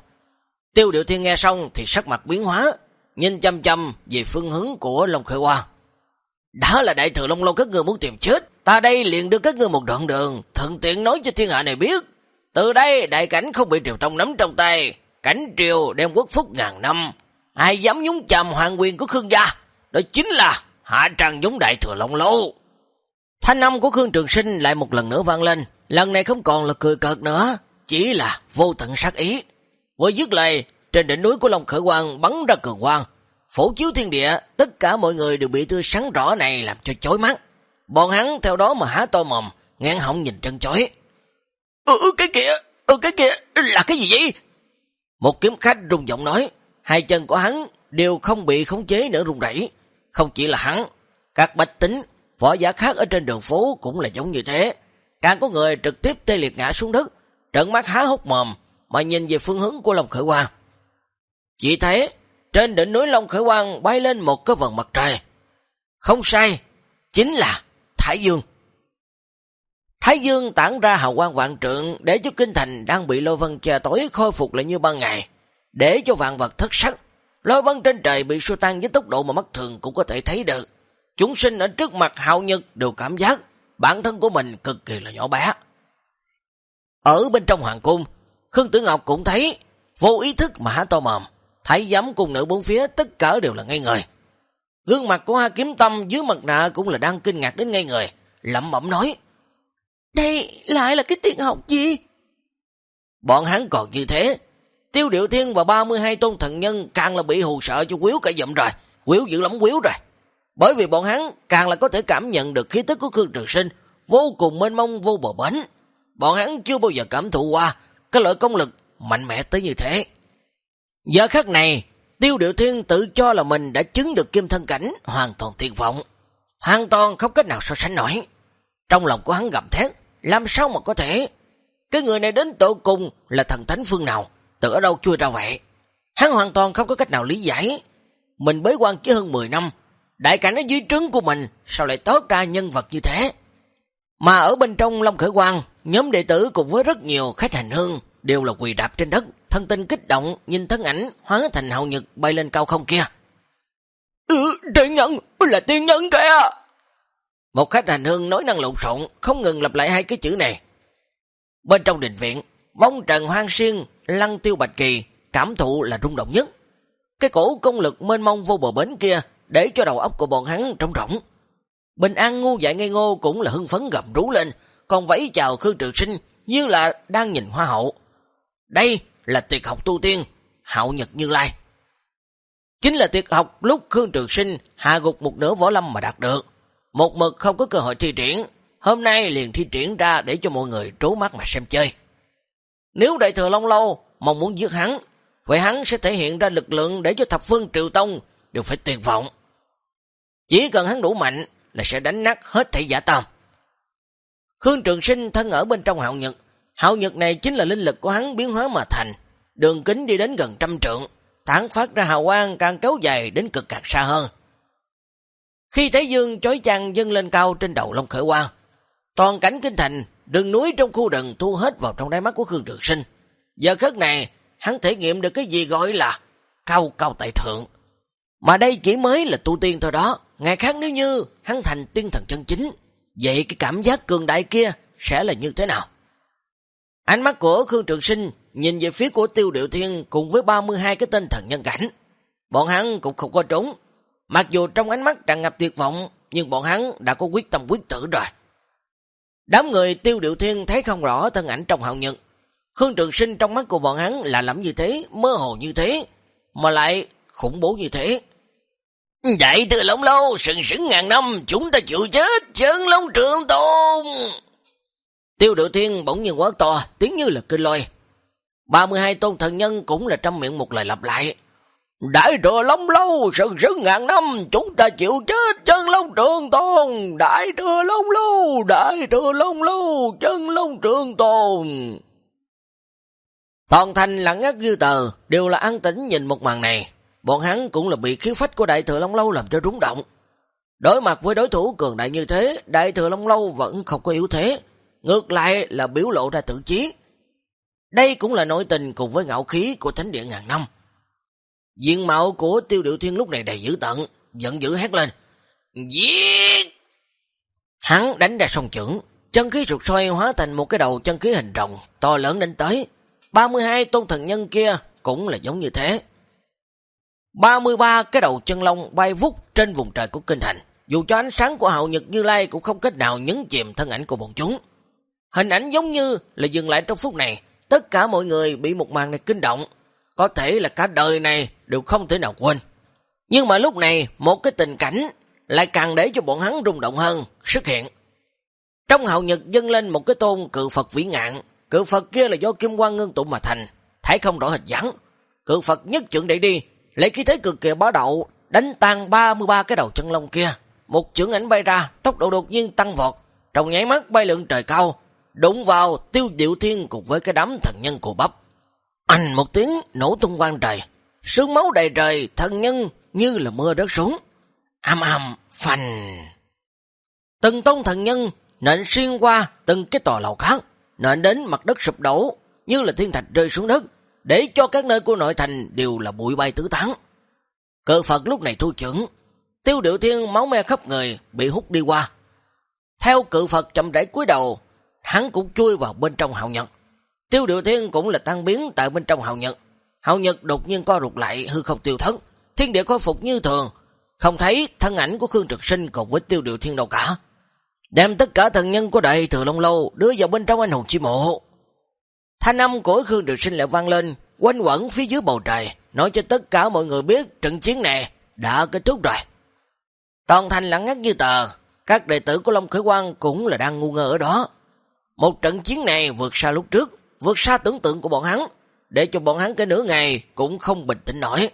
A: Tiêu điệu thiên nghe xong thì sắc mặt biến hóa, nhìn chăm chăm về phương hướng của Long Khởi Hoa. Đó là đại thừa Long Lâu các người muốn tìm chết, ta đây liền đưa các ngươi một đoạn đường, thuận tiện nói cho thiên hạ này biết. Từ đây đại cảnh không bị triều tông nắm trong tay, cảnh triều đem quốc phúc ngàn năm. Ai dám nhúng chàm hoàng quyền của Khương gia, đó chính là hạ trăng giống đại thừa Long Lâu. Thanh âm của Khương Trường Sinh lại một lần nữa vang lên, lần này không còn là cười cợt nữa, chỉ là vô tận sát ý. Vừa dứt lời, trên đỉnh núi của Long Khởi Quang bắn ra cường quang, phổ chiếu thiên địa, tất cả mọi người đều bị tươi sáng rõ này làm cho chói mắt. Bọn hắn theo đó mà há to mồm, ngán họng nhìn chân chói. Ừ, cái kia, ừ, cái kia, là cái gì vậy? Một kiếm khách rung giọng nói, hai chân của hắn đều không bị khống chế nữa rung rẩy. Không chỉ là hắn, các bách tính, võ giả khác ở trên đường phố cũng là giống như thế. Càng có người trực tiếp tê liệt ngã xuống đất, trận mắt há hốc mồm, mà nhìn về phương hướng của Long Khởi Quang. Chỉ thấy, trên đỉnh núi Long Khởi Quang bay lên một cái vần mặt trời. Không sai, chính là Thái Dương. Thái Dương tản ra hào quang vạn trượng để cho kinh thành đang bị lôi vân che tối khôi phục lại như ban ngày, để cho vạn vật thất sắc. Lôi vân trên trời bị xua tan với tốc độ mà mắt thường cũng có thể thấy được. Chúng sinh ở trước mặt hạo nhật đều cảm giác bản thân của mình cực kỳ là nhỏ bé. Ở bên trong hoàng cung, Khương Tử Ngọc cũng thấy vô ý thức mà há to mồm, thấy giám cùng nữ bốn phía tất cả đều là ngây người. Gương mặt của Hoa Kiếm Tâm dưới mặt nạ cũng là đang kinh ngạc đến ngây người, lẩm bẩm nói: "Đây lại là cái tiền học gì?" Bọn hắn còn như thế, Tiêu Điệu Thiên và 32 tôn thần nhân càng là bị hù sợ cho quýu cả dậm rồi, quýu dữ lắm quýu rồi. Bởi vì bọn hắn càng là có thể cảm nhận được khí tức của Khương Trường Sinh vô cùng mênh mông vô bờ bến. Bọn hắn chưa bao giờ cảm thụ qua cái loại công lực mạnh mẽ tới như thế. Giờ khắc này, Tiêu Điệu Thiên tự cho là mình đã chứng được kim thân cảnh hoàn toàn tuyệt vọng. Hoàn toàn không cách nào so sánh nổi. Trong lòng của hắn gầm thét, làm sao mà có thể? Cái người này đến tổ cùng là thần thánh phương nào? Từ ở đâu chui ra vậy? Hắn hoàn toàn không có cách nào lý giải. Mình bế quan chỉ hơn 10 năm, đại cảnh ở dưới trứng của mình sao lại tốt ra nhân vật như thế? Mà ở bên trong Long Khởi Quang, nhóm đệ tử cùng với rất nhiều khách hành hương đều là quỳ đạp trên đất, thân tinh kích động nhìn thân ảnh hóa thành hậu nhật bay lên cao không kia. Ừ, tiên nhân, là tiên nhân kìa! Một khách hành hương nói năng lộn xộn, không ngừng lặp lại hai cái chữ này. Bên trong đình viện, bông trần hoang siêng, lăng tiêu bạch kỳ, cảm thụ là rung động nhất. Cái cổ công lực mênh mông vô bờ bến kia, để cho đầu óc của bọn hắn trống rỗng. Bình An ngu dại ngây ngô cũng là hưng phấn gầm rú lên, còn vẫy chào Khương Trường Sinh như là đang nhìn hoa hậu. Đây là tuyệt học tu tiên, hậu nhật như lai. Chính là tuyệt học lúc Khương Trường Sinh hạ gục một nửa võ lâm mà đạt được. Một mực không có cơ hội thi triển, hôm nay liền thi triển ra để cho mọi người trố mắt mà xem chơi. Nếu đại thừa Long Lâu mong muốn giết hắn, vậy hắn sẽ thể hiện ra lực lượng để cho thập phương triều tông đều phải tuyệt vọng. Chỉ cần hắn đủ mạnh là sẽ đánh nát hết thảy giả tâm Khương Trường Sinh thân ở bên trong hạo nhật, hạo nhật này chính là linh lực của hắn biến hóa mà thành, đường kính đi đến gần trăm trượng, tán phát ra hào quang càng kéo dài đến cực càng xa hơn. Khi Thái Dương chói chang dâng lên cao trên đầu Long Khởi Quang, toàn cảnh kinh thành, rừng núi trong khu rừng thu hết vào trong đáy mắt của Khương Trường Sinh. Giờ khất này, hắn thể nghiệm được cái gì gọi là cao cao tại thượng. Mà đây chỉ mới là tu tiên thôi đó. Ngày khác nếu như hắn thành tiên thần chân chính, vậy cái cảm giác cường đại kia sẽ là như thế nào? Ánh mắt của Khương Trường Sinh nhìn về phía của Tiêu Điệu Thiên cùng với 32 cái tên thần nhân cảnh. Bọn hắn cũng không có trốn. Mặc dù trong ánh mắt tràn ngập tuyệt vọng, nhưng bọn hắn đã có quyết tâm quyết tử rồi. Đám người Tiêu Điệu Thiên thấy không rõ thân ảnh trong hạo nhận. Khương Trường Sinh trong mắt của bọn hắn là lắm như thế, mơ hồ như thế, mà lại khủng bố như thế. Vậy thưa lông lâu, sừng sững ngàn năm, chúng ta chịu chết, chân long trường tôn. Tiêu độ thiên bỗng nhiên quá to, tiếng như là kinh lôi. 32 tôn thần nhân cũng là trăm miệng một lời lặp lại. Đại thừa long lâu, sừng sững ngàn năm, chúng ta chịu chết, chân long trường tôn. Đại thừa long lâu, đại thừa long lâu, chân long trường tôn. Toàn thành lặng ngắt như tờ, đều là an tĩnh nhìn một màn này. Bọn hắn cũng là bị khí phách của Đại Thừa Long Lâu làm cho rúng động. Đối mặt với đối thủ cường đại như thế, Đại Thừa Long Lâu vẫn không có yếu thế. Ngược lại là biểu lộ ra tự chí. Đây cũng là nội tình cùng với ngạo khí của Thánh Điện ngàn năm. Diện mạo của tiêu điệu thiên lúc này đầy dữ tận, giận dữ hét lên. Giết! Hắn đánh ra sông trưởng, chân khí rụt xoay hóa thành một cái đầu chân khí hình rồng, to lớn đánh tới. 32 tôn thần nhân kia cũng là giống như thế. 33 cái đầu chân lông bay vút trên vùng trời của kinh thành. Dù cho ánh sáng của hậu nhật như lai cũng không cách nào nhấn chìm thân ảnh của bọn chúng. Hình ảnh giống như là dừng lại trong phút này. Tất cả mọi người bị một màn này kinh động. Có thể là cả đời này đều không thể nào quên. Nhưng mà lúc này, một cái tình cảnh lại càng để cho bọn hắn rung động hơn, xuất hiện. Trong hậu nhật dâng lên một cái tôn cự Phật vĩ ngạn. Cự Phật kia là do kim quang ngân tụ mà thành. Thấy không rõ hình dáng. Cự Phật nhất trưởng để đi lấy khí thế cực kỳ bá đậu, đánh tan 33 cái đầu chân lông kia. Một chưởng ảnh bay ra, tốc độ đột nhiên tăng vọt, trong nháy mắt bay lượng trời cao, đụng vào tiêu diệu thiên cùng với cái đám thần nhân của bắp. Anh một tiếng nổ tung quang trời, sương máu đầy trời, thần nhân như là mưa rớt xuống. Am am, phành. Từng tôn thần nhân nện xuyên qua từng cái tòa lầu khác, nện đến mặt đất sụp đổ, như là thiên thạch rơi xuống đất, để cho các nơi của nội thành đều là bụi bay tứ tán. Cơ Phật lúc này thu chuẩn, tiêu điệu thiên máu me khắp người, bị hút đi qua. Theo cự Phật chậm rãi cúi đầu, hắn cũng chui vào bên trong hào nhật. Tiêu điệu thiên cũng là tăng biến tại bên trong hào nhật. Hào nhật đột nhiên co rụt lại hư không tiêu thất, thiên địa khôi phục như thường, không thấy thân ảnh của Khương Trực Sinh cùng với tiêu điệu thiên đâu cả. Đem tất cả thần nhân của đại thừa Long Lâu đưa vào bên trong anh hùng chi mộ. Thanh âm của Khương Trực Sinh lại vang lên, quanh quẩn phía dưới bầu trời, nói cho tất cả mọi người biết trận chiến này đã kết thúc rồi. Toàn thành lặng ngắt như tờ, các đệ tử của Long Khởi Quang cũng là đang ngu ngơ ở đó. Một trận chiến này vượt xa lúc trước, vượt xa tưởng tượng của bọn hắn, để cho bọn hắn cái nửa ngày cũng không bình tĩnh nổi.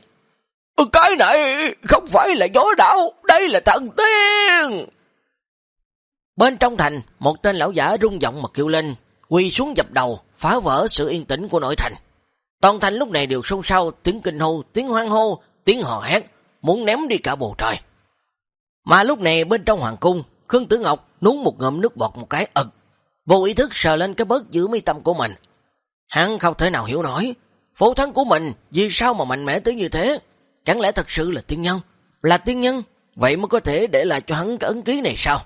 A: Cái này không phải là gió đạo, đây là thần tiên. Bên trong thành, một tên lão giả rung giọng mà kêu lên, quỳ xuống dập đầu, phá vỡ sự yên tĩnh của nội thành. Toàn thành lúc này đều xôn xao, tiếng kinh hô, tiếng hoang hô, tiếng hò hét, muốn ném đi cả bầu trời. Mà lúc này bên trong hoàng cung, Khương Tử Ngọc nuốt một ngụm nước bọt một cái ực, vô ý thức sờ lên cái bớt giữ mi tâm của mình. Hắn không thể nào hiểu nổi, phổ thắng của mình vì sao mà mạnh mẽ tới như thế? Chẳng lẽ thật sự là tiên nhân? Là tiên nhân, vậy mới có thể để lại cho hắn cái ấn ký này sao?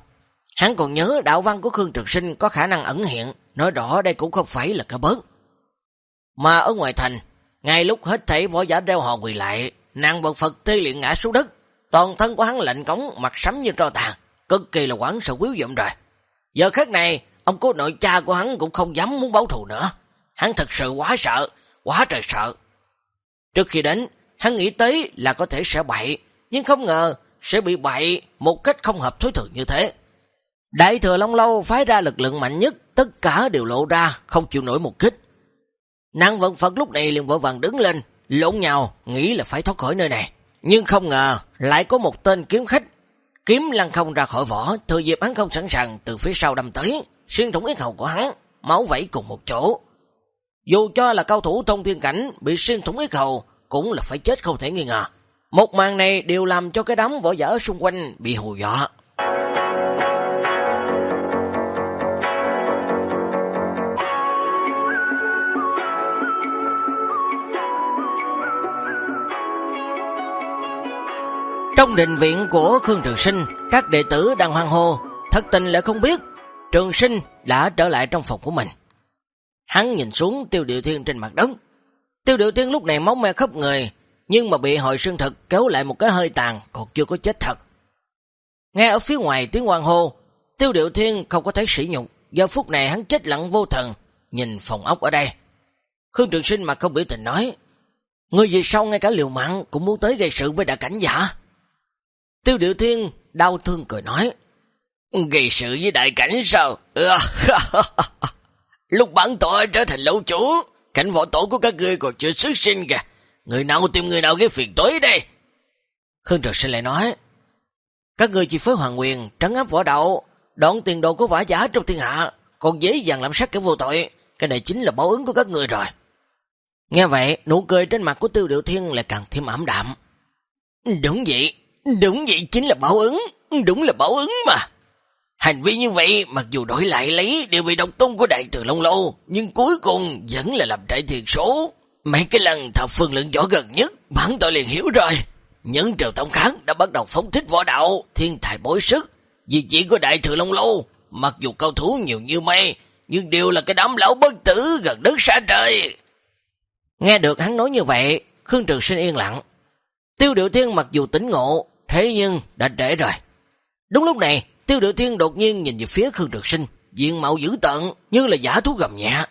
A: Hắn còn nhớ đạo văn của Khương Trực Sinh có khả năng ẩn hiện, nói rõ đây cũng không phải là cái bớt. Mà ở ngoài thành, ngay lúc hết thảy võ giả đeo hò quỳ lại, nàng bậc Phật tê liện ngã xuống đất, toàn thân của hắn lạnh cống, mặt sắm như tro tàn, cực kỳ là quảng sợ quý dụm rồi. Giờ khắc này, ông cố nội cha của hắn cũng không dám muốn báo thù nữa. Hắn thật sự quá sợ, quá trời sợ. Trước khi đến, hắn nghĩ tới là có thể sẽ bậy, nhưng không ngờ sẽ bị bậy một cách không hợp thối thường như thế. Đại thừa Long Lâu phái ra lực lượng mạnh nhất, tất cả đều lộ ra, không chịu nổi một kích. Năng vận Phật lúc này liền vội vàng đứng lên, lộn nhào, nghĩ là phải thoát khỏi nơi này. Nhưng không ngờ, lại có một tên kiếm khách, kiếm lăn không ra khỏi vỏ, thừa dịp hắn không sẵn sàng từ phía sau đâm tới, xuyên thủng yết hầu của hắn, máu vẫy cùng một chỗ. Dù cho là cao thủ thông thiên cảnh, bị xuyên thủng yết hầu, cũng là phải chết không thể nghi ngờ. Một màn này đều làm cho cái đám võ giả xung quanh bị hù dọa. Trong định viện của Khương Trường Sinh, các đệ tử đang hoang hô, thật tình lại không biết Trường Sinh đã trở lại trong phòng của mình. Hắn nhìn xuống tiêu điệu thiên trên mặt đất. Tiêu điệu thiên lúc này máu me khắp người, nhưng mà bị hội sương thực kéo lại một cái hơi tàn, còn chưa có chết thật. Nghe ở phía ngoài tiếng hoang hô, tiêu điệu thiên không có thấy sỉ nhục, giờ phút này hắn chết lặng vô thần, nhìn phòng ốc ở đây. Khương Trường Sinh mà không biểu tình nói, Người gì sau ngay cả liều mạng cũng muốn tới gây sự với đại cảnh giả. Tiêu Điệu Thiên đau thương cười nói. Gây sự với đại cảnh sao? Lúc bản tọa trở thành lâu chủ, cảnh võ tổ của các ngươi còn chưa xuất sinh kìa. Người nào tìm người nào gây phiền tối đây? Khương Trực Sinh lại nói. Các người chỉ phối hoàng quyền, trấn áp võ đạo, đoạn tiền đồ của võ giả trong thiên hạ, còn dễ dàng làm sát kẻ vô tội. Cái này chính là báo ứng của các người rồi. Nghe vậy, nụ cười trên mặt của Tiêu Điệu Thiên lại càng thêm ảm đạm. Đúng vậy, Đúng vậy chính là báo ứng, đúng là báo ứng mà. Hành vi như vậy, mặc dù đổi lại lấy đều bị độc tôn của đại trường Long Lâu, nhưng cuối cùng vẫn là làm trại thiệt số. Mấy cái lần thập phương lượng võ gần nhất, bản tội liền hiểu rồi. Những triều tổng khác đã bắt đầu phóng thích võ đạo, thiên tài bối sức. Vì chỉ có đại thừa Long Lâu, mặc dù cao thủ nhiều như mây, nhưng đều là cái đám lão bất tử gần đất xa trời. Nghe được hắn nói như vậy, Khương Trường Sinh yên lặng. Tiêu Điệu Thiên mặc dù tỉnh ngộ, Thế nhưng đã trễ rồi. Đúng lúc này, tiêu điệu thiên đột nhiên nhìn về phía Khương Trực Sinh, diện mạo dữ tận như là giả thú gầm nhẹ.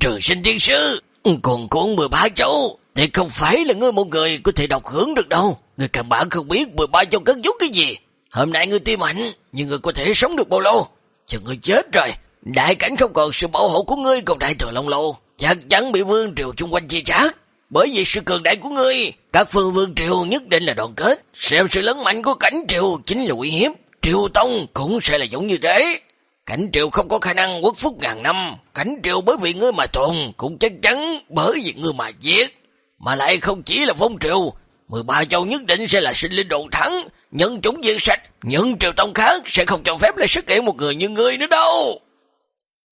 A: Trường sinh thiên sư, còn cuốn 13 châu, thì không phải là ngươi một người có thể đọc hưởng được đâu. Người càng bản không biết 13 châu cất giúp cái gì. Hôm nay ngươi tim mạnh, nhưng ngươi có thể sống được bao lâu? Chờ ngươi chết rồi, đại cảnh không còn sự bảo hộ của ngươi còn đại thừa long lâu, chắc chắn bị vương triều chung quanh chia chát. Bởi vì sự cường đại của ngươi, các phương vương triều nhất định là đoàn kết. Xem sự lớn mạnh của cảnh triều chính là uy hiếp. Triều Tông cũng sẽ là giống như thế. Cảnh triều không có khả năng quốc phúc ngàn năm. Cảnh triều bởi vì ngươi mà tồn, cũng chắc chắn bởi vì ngươi mà giết. Mà lại không chỉ là phong triều, 13 châu nhất định sẽ là sinh linh đồn thắng, nhân chúng diệt sạch, những triều tông khác sẽ không cho phép lại xuất hiện một người như ngươi nữa đâu.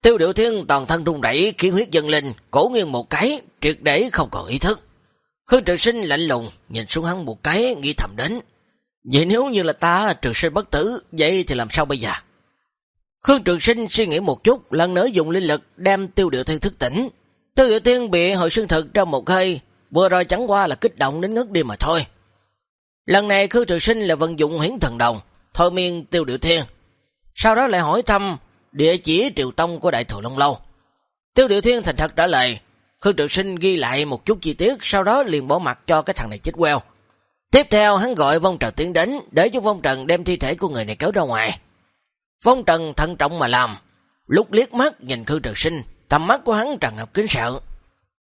A: Tiêu điệu thiên toàn thân rung rẩy khiến huyết dân lên, cổ nghiêng một cái, triệt để không còn ý thức. Khương trường sinh lạnh lùng, nhìn xuống hắn một cái, nghĩ thầm đến. Vậy nếu như là ta trường sinh bất tử, vậy thì làm sao bây giờ? Khương trường sinh suy nghĩ một chút, lần nữa dùng linh lực đem tiêu điệu thiên thức tỉnh. Tiêu điệu thiên bị hồi xương thực trong một hơi, vừa rồi chẳng qua là kích động đến ngất đi mà thôi. Lần này Khương Trường Sinh là vận dụng huyến thần đồng, thôi miên tiêu điệu thiên. Sau đó lại hỏi thăm địa chỉ triều tông của Đại Thừa Long Lâu. Tiêu điệu thiên thành thật trả lời, Khương Trực Sinh ghi lại một chút chi tiết, sau đó liền bỏ mặt cho cái thằng này chết queo. Tiếp theo hắn gọi Vong Trần tiến đến, để cho Vong Trần đem thi thể của người này kéo ra ngoài. Vong Trần thận trọng mà làm, lúc liếc mắt nhìn Khương Trực Sinh, tầm mắt của hắn tràn ngập kính sợ.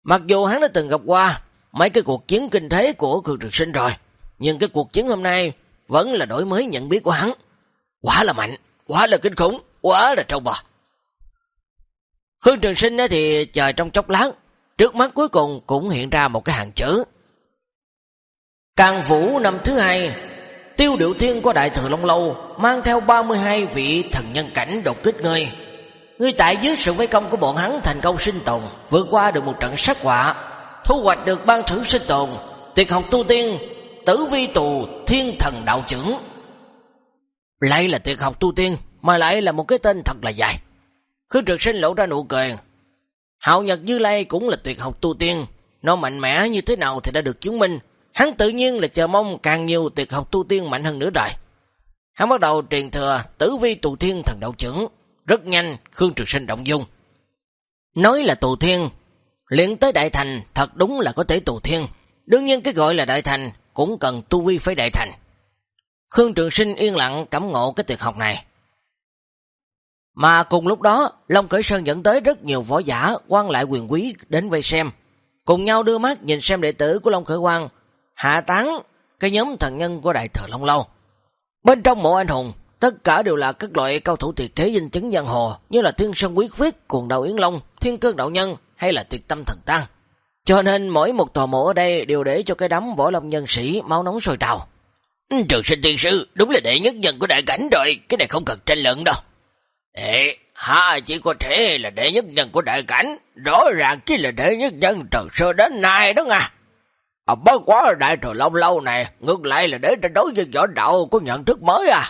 A: Mặc dù hắn đã từng gặp qua mấy cái cuộc chiến kinh thế của Khương Trực Sinh rồi, nhưng cái cuộc chiến hôm nay vẫn là đổi mới nhận biết của hắn. Quá là mạnh, quá là kinh khủng, quá là trâu bò. Khương Trường Sinh thì chờ trong chốc lát, trước mắt cuối cùng cũng hiện ra một cái hàng chữ. Càng vũ năm thứ hai, tiêu điệu thiên của Đại Thừa Long Lâu mang theo 32 vị thần nhân cảnh đột kích ngươi. Ngươi tại dưới sự vây công của bọn hắn thành công sinh tồn, vượt qua được một trận sát quả, thu hoạch được ban thử sinh tồn, tuyệt học tu tiên, tử vi tù thiên thần đạo trưởng. Lại là tuyệt học tu tiên, mà lại là một cái tên thật là dài. Khương trực sinh lộ ra nụ cười. Hạo Nhật Như Lai cũng là tuyệt học tu tiên, nó mạnh mẽ như thế nào thì đã được chứng minh. Hắn tự nhiên là chờ mong càng nhiều tuyệt học tu tiên mạnh hơn nữa rồi. Hắn bắt đầu truyền thừa tử vi tù thiên thần đạo trưởng. Rất nhanh, Khương Trực Sinh động dung. Nói là tù thiên, liền tới đại thành thật đúng là có thể tù thiên. Đương nhiên cái gọi là đại thành cũng cần tu vi phải đại thành. Khương Trường Sinh yên lặng cảm ngộ cái tuyệt học này. Mà cùng lúc đó, Long Cởi Sơn dẫn tới rất nhiều võ giả quan lại quyền quý đến vây xem. Cùng nhau đưa mắt nhìn xem đệ tử của Long Khởi Quang, hạ tán cái nhóm thần nhân của Đại Thừa Long Lâu. Bên trong mộ anh hùng, tất cả đều là các loại cao thủ tuyệt thế danh chứng giang hồ như là Thiên Sơn Quyết quyết Cuồng Đầu Yến Long, Thiên Cơn Đạo Nhân hay là Tuyệt Tâm Thần Tăng. Cho nên mỗi một tòa mộ ở đây đều để cho cái đám võ lâm nhân sĩ máu nóng sôi trào. Trường sinh tiên sư, đúng là đệ nhất nhân của đại cảnh rồi, cái này không cần tranh luận đâu. Ê, hả chỉ có thể là đệ nhất nhân của đại cảnh, rõ ràng chỉ là đệ nhất nhân từ xưa đến nay đó nha. À, bớt quá đại trời lâu lâu này, ngược lại là để đối với võ đạo có nhận thức mới à.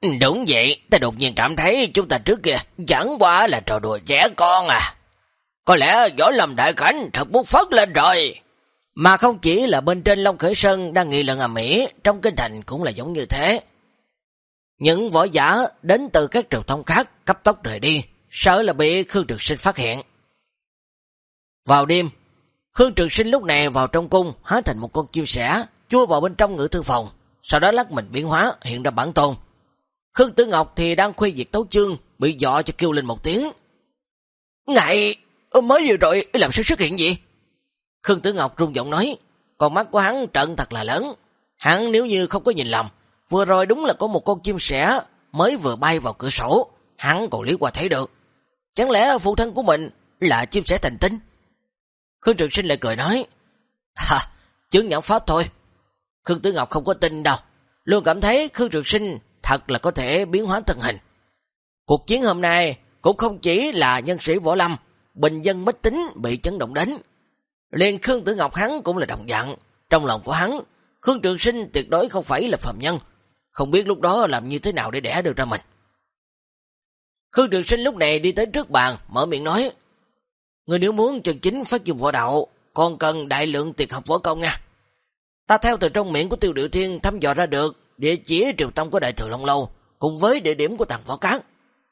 A: Ừ, đúng vậy, ta đột nhiên cảm thấy chúng ta trước kia chẳng qua là trò đùa trẻ con à. Có lẽ võ lâm đại cảnh thật bút phất lên rồi. Mà không chỉ là bên trên Long Khởi Sơn đang nghị luận à Mỹ, trong kinh thành cũng là giống như thế. Những võ giả đến từ các triều thông khác cấp tốc rời đi, sợ là bị Khương Trường Sinh phát hiện. Vào đêm, Khương Trường Sinh lúc này vào trong cung hóa thành một con chim sẻ, chui vào bên trong ngữ thư phòng, sau đó lắc mình biến hóa hiện ra bản tôn. Khương Tử Ngọc thì đang khuê diệt tấu chương, bị dọ cho kêu lên một tiếng. Ngại, mới vừa rồi làm sao xuất hiện gì? Khương Tử Ngọc rung giọng nói, con mắt của hắn trận thật là lớn. Hắn nếu như không có nhìn lầm, vừa rồi đúng là có một con chim sẻ mới vừa bay vào cửa sổ, hắn còn lý qua thấy được. Chẳng lẽ phụ thân của mình là chim sẻ thành tinh? Khương Trường Sinh lại cười nói, Hà, chứng nhận pháp thôi. Khương Tử Ngọc không có tin đâu, luôn cảm thấy Khương Trường Sinh thật là có thể biến hóa thân hình. Cuộc chiến hôm nay cũng không chỉ là nhân sĩ võ lâm, bình dân bách tính bị chấn động đến. Liền Khương Tử Ngọc hắn cũng là đồng dạng. Trong lòng của hắn, Khương Trường Sinh tuyệt đối không phải là phạm nhân. Không biết lúc đó làm như thế nào để đẻ được ra mình. Khương Trường Sinh lúc này đi tới trước bàn, mở miệng nói. Người nếu muốn chân chính phát dùng võ đạo, còn cần đại lượng tiệt học võ công nha. Ta theo từ trong miệng của Tiêu Điệu Thiên thăm dò ra được địa chỉ triều tông của Đại Thừa Long Lâu, cùng với địa điểm của tàng võ cát.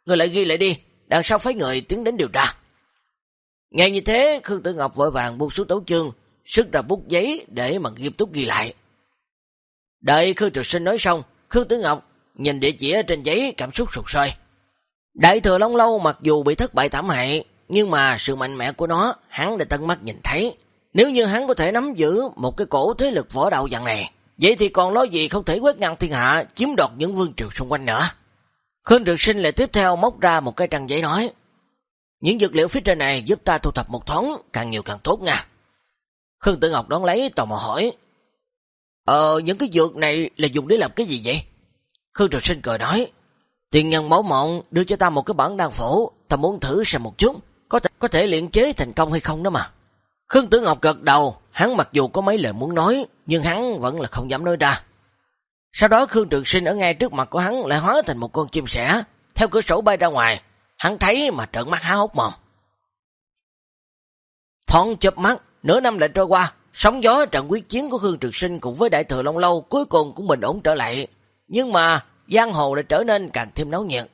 A: Người lại ghi lại đi, đằng sau phái người tiến đến điều tra. Nghe như thế, Khương Tử Ngọc vội vàng buông xuống tấu chương, sức ra bút giấy để mà nghiêm túc ghi lại. Đợi Khương Trực Sinh nói xong, Khương Tử Ngọc nhìn địa chỉ ở trên giấy cảm xúc sụt sôi. Đại thừa Long Lâu mặc dù bị thất bại thảm hại, nhưng mà sự mạnh mẽ của nó hắn đã tận mắt nhìn thấy. Nếu như hắn có thể nắm giữ một cái cổ thế lực võ đạo dạng này, vậy thì còn nói gì không thể quét ngăn thiên hạ, chiếm đoạt những vương triều xung quanh nữa. Khương Trực Sinh lại tiếp theo móc ra một cái trang giấy nói, những dược liệu phía trên này giúp ta thu thập một thoáng, càng nhiều càng tốt nha. Khương Tử Ngọc đón lấy tò mò hỏi. Ờ, những cái dược này là dùng để làm cái gì vậy? Khương Trực Sinh cười nói, tiền nhân máu mộng đưa cho ta một cái bản đan phổ, ta muốn thử xem một chút, có thể, có thể luyện chế thành công hay không đó mà. Khương Tử Ngọc gật đầu, hắn mặc dù có mấy lời muốn nói, nhưng hắn vẫn là không dám nói ra. Sau đó Khương Trường Sinh ở ngay trước mặt của hắn lại hóa thành một con chim sẻ, theo cửa sổ bay ra ngoài, hắn thấy mà trợn mắt há hốc mồm. Thoáng chớp mắt, nửa năm lại trôi qua, sóng gió trận quyết chiến của Khương trực Sinh cùng với Đại Thừa Long Lâu cuối cùng cũng bình ổn trở lại, nhưng mà giang hồ đã trở nên càng thêm náo nhiệt.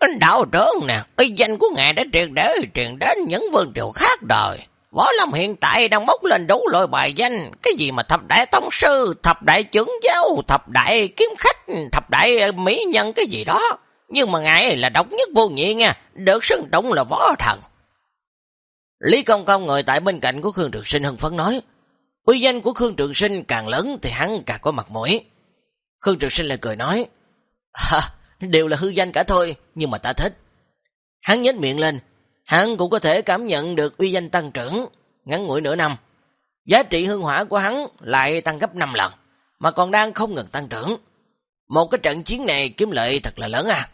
B: Anh đạo trưởng nè, uy danh của ngài đã truyền để truyền đến những vương triều khác đời. Võ Lâm hiện tại đang bốc lên đủ loại bài danh, cái gì mà thập đại tông sư, thập đại trưởng giáo, thập đại kiếm khách, thập đại mỹ nhân cái gì đó. Nhưng mà ngài là độc nhất vô nhị nha, được sân trọng là võ thần.
A: Lý Công Công ngồi tại bên cạnh của Khương Trường Sinh hưng phấn nói, uy danh của Khương Trường Sinh càng lớn thì hắn càng có mặt mũi. Khương Trường Sinh lại cười nói, à, đều là hư danh cả thôi, nhưng mà ta thích. Hắn nhếch miệng lên, hắn cũng có thể cảm nhận được uy danh tăng trưởng, ngắn ngủi nửa năm. Giá trị hương hỏa của hắn lại tăng gấp 5 lần, mà còn đang không ngừng tăng trưởng. Một cái trận chiến này kiếm lợi thật là lớn à.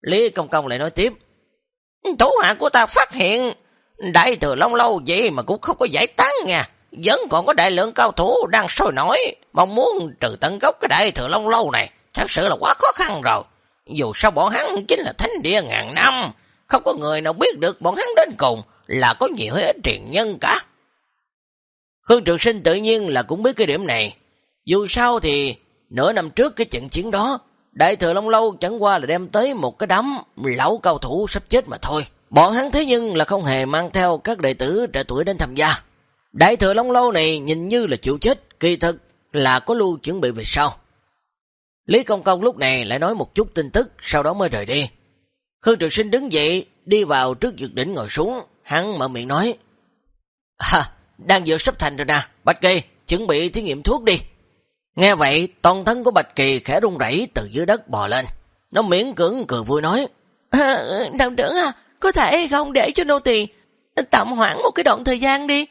A: Lý Công Công lại nói tiếp,
B: Thủ hạ của ta phát hiện, đại thừa long lâu vậy mà cũng không có giải tán nha. Vẫn còn có đại lượng cao thủ đang sôi nổi, mong muốn trừ tận gốc cái đại thừa long lâu này, thật sự là quá khó khăn rồi. Dù sao bọn hắn chính là thánh địa ngàn năm, không có người nào biết được bọn hắn đến cùng là có nhiều hết truyền nhân cả.
A: Khương Trường Sinh tự nhiên là cũng biết cái điểm này. Dù sao thì nửa năm trước cái trận chiến đó, Đại Thừa Long Lâu chẳng qua là đem tới một cái đám lão cao thủ sắp chết mà thôi. Bọn hắn thế nhưng là không hề mang theo các đệ tử trẻ tuổi đến tham gia. Đại Thừa Long Lâu này nhìn như là chịu chết, kỳ thực là có lưu chuẩn bị về sau. Lý Công Công lúc này lại nói một chút tin tức, sau đó mới rời đi. Khương Trường Sinh đứng dậy, đi vào trước dược đỉnh ngồi xuống, hắn mở miệng nói. À, đang dược sắp thành rồi nè, Bạch Kỳ, chuẩn bị thí nghiệm thuốc đi. Nghe vậy, toàn thân của Bạch Kỳ khẽ rung rẩy từ dưới đất bò lên. Nó miễn cưỡng cười vui nói.
B: À, đạo trưởng à, có thể không để cho nô tỳ tạm hoãn một cái đoạn thời gian đi.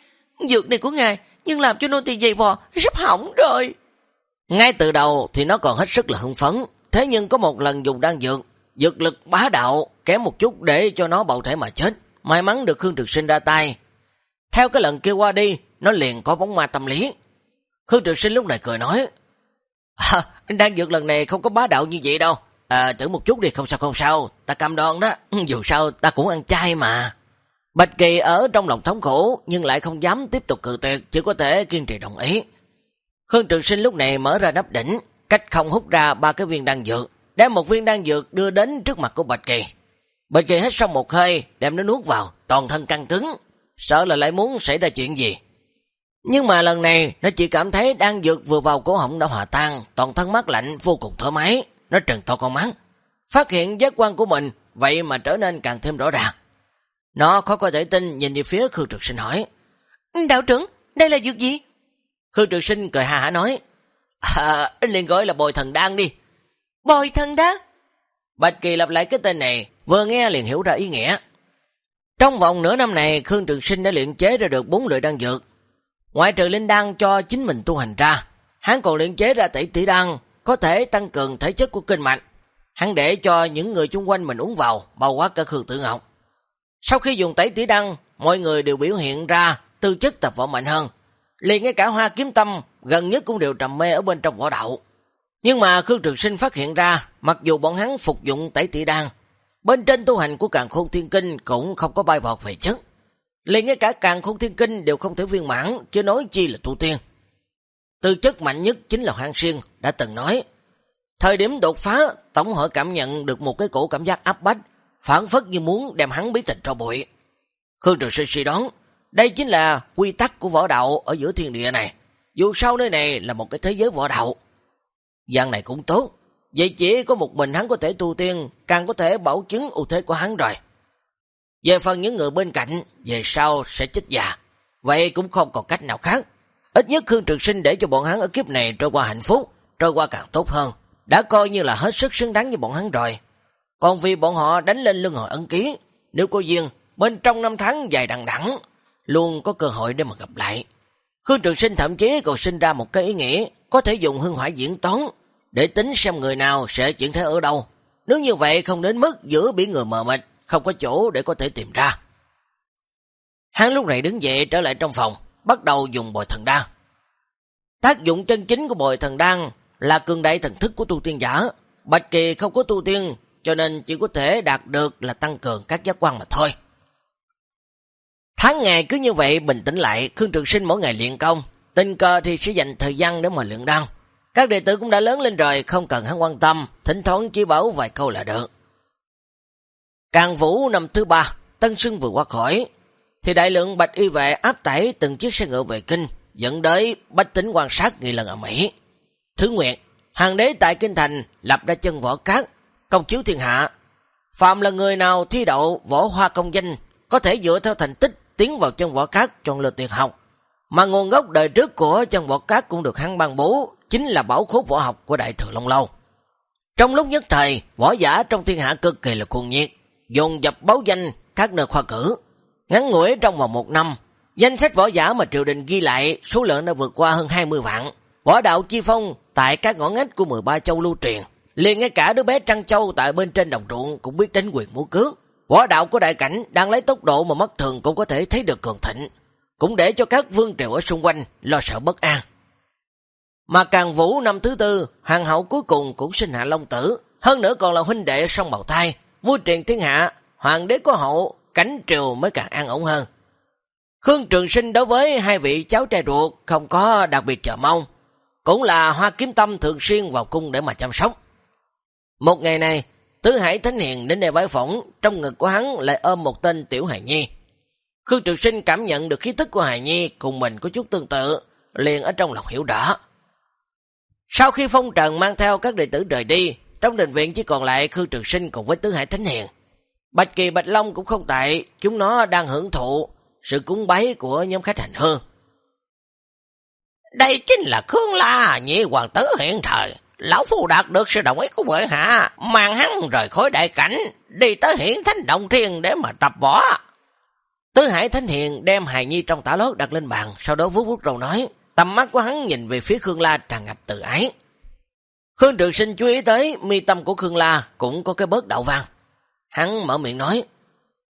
B: Dược này của ngài, nhưng làm cho nô tỳ dày vò, sắp hỏng rồi.
A: Ngay từ đầu thì nó còn hết sức là hưng phấn, thế nhưng có một lần dùng đan dược, dược lực bá đạo, kém một chút để cho nó bạo thể mà chết. May mắn được Khương Trực Sinh ra tay. Theo cái lần kêu qua đi, nó liền có bóng ma tâm lý. Khương Trực Sinh lúc này cười nói, à, đang dược lần này không có bá đạo như vậy đâu. À, thử một chút đi, không sao không sao, ta cam đoan đó, dù sao ta cũng ăn chay mà. Bạch Kỳ ở trong lòng thống khổ, nhưng lại không dám tiếp tục cự tuyệt, chỉ có thể kiên trì đồng ý. Khương Trường Sinh lúc này mở ra nắp đỉnh, cách không hút ra ba cái viên đan dược, đem một viên đan dược đưa đến trước mặt của Bạch Kỳ. Bạch Kỳ hết xong một hơi, đem nó nuốt vào, toàn thân căng cứng, sợ là lại muốn xảy ra chuyện gì. Nhưng mà lần này, nó chỉ cảm thấy đan dược vừa vào cổ họng đã hòa tan, toàn thân mát lạnh vô cùng thoải mái, nó trần to con mắt. Phát hiện giác quan của mình, vậy mà trở nên càng thêm rõ ràng. Nó khó có thể tin nhìn về phía Khương Trực Sinh hỏi.
B: Đạo trưởng, đây là dược gì?
A: Khương Trực Sinh cười hà hả nói. À, liền gọi là bồi thần đan đi.
B: Bồi thần đan?
A: Bạch Kỳ lặp lại cái tên này, vừa nghe liền hiểu ra ý nghĩa. Trong vòng nửa năm này, Khương Trường Sinh đã luyện chế ra được bốn loại đan dược. Ngoại trừ linh đan cho chính mình tu hành ra, hắn còn luyện chế ra tỷ tỷ đan, có thể tăng cường thể chất của kinh mạch. Hắn để cho những người xung quanh mình uống vào, bao quát cả Khương Tử Ngọc. Sau khi dùng tẩy tỷ đăng, mọi người đều biểu hiện ra tư chất tập võ mạnh hơn. Liền ngay cả hoa kiếm tâm gần nhất cũng đều trầm mê ở bên trong võ đạo. Nhưng mà Khương Trường Sinh phát hiện ra, mặc dù bọn hắn phục dụng tẩy tỷ đăng, bên trên tu hành của càng khôn thiên kinh cũng không có bay vọt về chất liên ngay cả càng khôn thiên kinh đều không thể viên mãn, chứ nói chi là tu tiên. Tư chất mạnh nhất chính là Hoàng Xuyên đã từng nói. Thời điểm đột phá, Tổng hội cảm nhận được một cái cổ cảm giác áp bách, phản phất như muốn đem hắn biến thành cho bụi. Khương Trường Sinh suy đoán, đây chính là quy tắc của võ đạo ở giữa thiên địa này. Dù sao nơi này là một cái thế giới võ đạo. Giang này cũng tốt, vậy chỉ có một mình hắn có thể tu tiên, càng có thể bảo chứng ưu thế của hắn rồi. Về phần những người bên cạnh, về sau sẽ chết già. Dạ. Vậy cũng không còn cách nào khác. Ít nhất Khương Trường Sinh để cho bọn hắn ở kiếp này trôi qua hạnh phúc, trôi qua càng tốt hơn. Đã coi như là hết sức xứng đáng với bọn hắn rồi. Còn vì bọn họ đánh lên lưng hồi ấn ký, nếu có duyên, bên trong năm tháng dài đằng đẳng luôn có cơ hội để mà gặp lại. Khương Trường Sinh thậm chí còn sinh ra một cái ý nghĩa có thể dùng hương hỏa diễn toán để tính xem người nào sẽ chuyển thế ở đâu. Nếu như vậy không đến mức giữa biển người mờ mịt, không có chỗ để có thể tìm ra. Hắn lúc này đứng dậy trở lại trong phòng, bắt đầu dùng bồi thần đan. Tác dụng chân chính của bồi thần đan là cường đại thần thức của tu tiên giả. Bạch Kỳ không có tu tiên, cho nên chỉ có thể đạt được là tăng cường các giác quan mà thôi. Tháng ngày cứ như vậy bình tĩnh lại, Khương Trường Sinh mỗi ngày luyện công, tình cờ thì sẽ dành thời gian để mà luyện đan. Các đệ tử cũng đã lớn lên rồi, không cần hắn quan tâm, thỉnh thoảng chỉ bảo vài câu là được. Càng Vũ năm thứ ba, Tân Sưng vừa qua khỏi, thì đại lượng bạch y vệ áp tải từng chiếc xe ngựa về kinh, dẫn tới bách tính quan sát nghi lần ở Mỹ. Thứ nguyện, hàng đế tại Kinh Thành lập ra chân võ cát, công chiếu thiên hạ. Phạm là người nào thi đậu võ hoa công danh, có thể dựa theo thành tích tiến vào chân võ cát chọn lựa tuyệt học. Mà nguồn gốc đời trước của chân võ cát cũng được hắn ban bố, chính là bảo khố võ học của Đại Thừa Long Lâu. Trong lúc nhất thời, võ giả trong thiên hạ cực kỳ là cuồng nhiệt, dồn dập báo danh các nơi khoa cử. Ngắn ngủi trong vòng một năm, danh sách võ giả mà triều đình ghi lại số lượng đã vượt qua hơn 20 vạn. Võ đạo chi phong tại các ngõ ngách của 13 châu lưu truyền. liền ngay cả đứa bé Trăng Châu tại bên trên đồng ruộng cũng biết đánh quyền múa cước. Võ đạo của đại cảnh đang lấy tốc độ mà mắt thường cũng có thể thấy được cường thịnh, cũng để cho các vương triều ở xung quanh lo sợ bất an. Mà càng vũ năm thứ tư, hàng hậu cuối cùng cũng sinh hạ Long Tử, hơn nữa còn là huynh đệ song bào thai, vua truyền thiên hạ, hoàng đế có hậu, cánh triều mới càng an ổn hơn. Khương Trường Sinh đối với hai vị cháu trai ruột không có đặc biệt chờ mong, cũng là hoa kiếm tâm thường xuyên vào cung để mà chăm sóc. Một ngày này, Tứ Hải Thánh Hiền đến đây bái phỏng, trong ngực của hắn lại ôm một tên tiểu hài nhi. Khương Trường Sinh cảm nhận được khí tức của hài nhi cùng mình có chút tương tự, liền ở trong lòng hiểu rõ. Sau khi phong trần mang theo các đệ tử rời đi, trong đình viện chỉ còn lại Khương Trường Sinh cùng với Tứ Hải Thánh Hiền. Bạch Kỳ Bạch Long cũng không tại, chúng nó đang hưởng thụ sự cúng bái của nhóm khách hành hương.
B: Đây chính là Khương La, nhị hoàng tử hiện thời. Lão Phu đạt được sự đồng ý của bệ hạ, mang hắn rời khỏi đại cảnh, đi tới hiển thánh động thiên để mà tập võ.
A: Tứ Hải Thánh Hiền đem hài nhi trong tả lót đặt lên bàn, sau đó vuốt vuốt râu nói, tầm mắt của hắn nhìn về phía Khương La tràn ngập tự ái. Khương Trường Sinh chú ý tới, mi tâm của Khương La cũng có cái bớt đậu vang. Hắn mở miệng nói,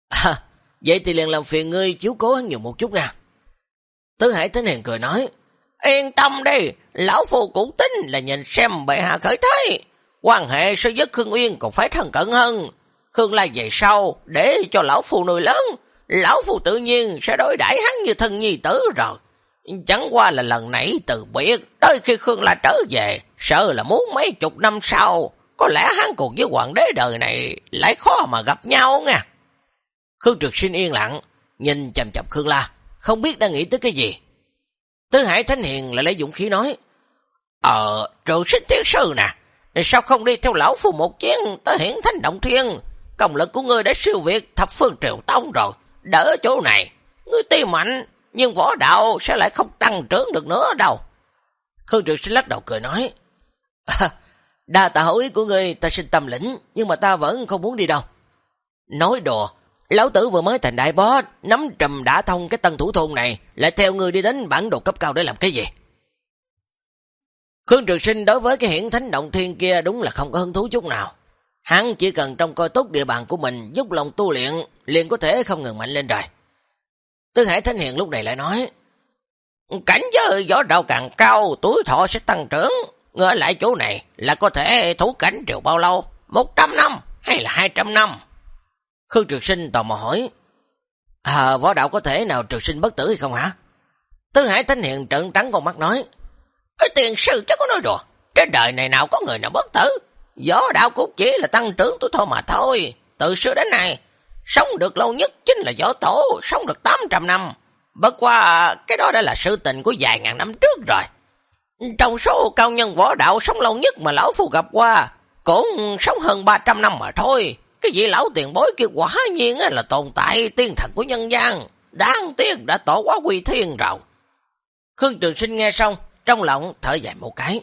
A: à, vậy thì liền làm phiền ngươi chiếu cố hắn nhiều một chút nha. Tứ Hải Thánh Hiền cười nói,
B: Yên tâm đi, lão phu cũng tin là nhìn xem bệ hạ khởi thái Quan hệ so với Khương Uyên còn phải thân cận hơn. Khương La về sau, để cho lão phu nuôi lớn, lão phu tự nhiên sẽ đối đãi hắn như thân nhi tử rồi. Chẳng qua là lần nãy từ biệt, đôi khi Khương La trở về, sợ là muốn mấy chục năm sau, có lẽ hắn cùng với hoàng đế đời này lại khó mà gặp nhau nha.
A: Khương Trực Sinh yên lặng, nhìn chầm chầm Khương La, không biết đang nghĩ tới cái gì. Tứ Hải Thánh Hiền lại lấy dũng khí nói,
B: Ờ, trường sinh tiến sư nè, sao không đi theo lão phu một chuyến tới hiển thánh động thiên? Công lực của ngươi đã siêu việt thập phương triều tông rồi, đỡ chỗ này. Ngươi tuy mạnh, nhưng võ đạo sẽ lại không tăng trưởng được nữa đâu.
A: Khương Trực Sinh lắc đầu cười nói, à, Đa tạ hữu ý của ngươi ta xin tâm lĩnh, nhưng mà ta vẫn không muốn đi đâu. Nói đùa, Lão tử vừa mới thành đại bó, nắm trầm đã thông cái tân thủ thôn này, lại theo người đi đến bản đồ cấp cao để làm cái gì? Khương Trường Sinh đối với cái hiển thánh động thiên kia đúng là không có hứng thú chút nào. Hắn chỉ cần trong coi tốt địa bàn của mình, giúp lòng tu luyện, liền có thể không ngừng mạnh lên rồi. Tư Hải Thánh Hiền lúc này lại nói,
B: Cảnh giới gió đạo càng cao, tuổi thọ sẽ tăng trưởng. Ngỡ lại chỗ này là có thể thủ cảnh triều bao lâu? 100 năm hay là 200 năm?
A: Khương Trường Sinh tò mò hỏi, À, võ đạo có thể nào trường sinh bất tử hay không hả? Tư Hải Thánh Hiền trận trắng con mắt nói,
B: Cái tiền sư chắc có nói đùa, trên đời này nào có người nào bất tử, võ đạo cũng chỉ là tăng trưởng tuổi thôi mà thôi. Từ xưa đến nay, sống được lâu nhất chính là võ tổ, sống được 800 năm. Bất qua, cái đó đã là sự tình của vài ngàn năm trước rồi. Trong số cao nhân võ đạo sống lâu nhất mà Lão Phu gặp qua, cũng sống hơn 300 năm mà thôi. Cái vị lão tiền bối kia quả nhiên là tồn tại tiên thần của nhân gian. Đáng tiếc đã tổ quá quy thiên rồi.
A: Khương Trường Sinh nghe xong, trong lòng thở dài một cái.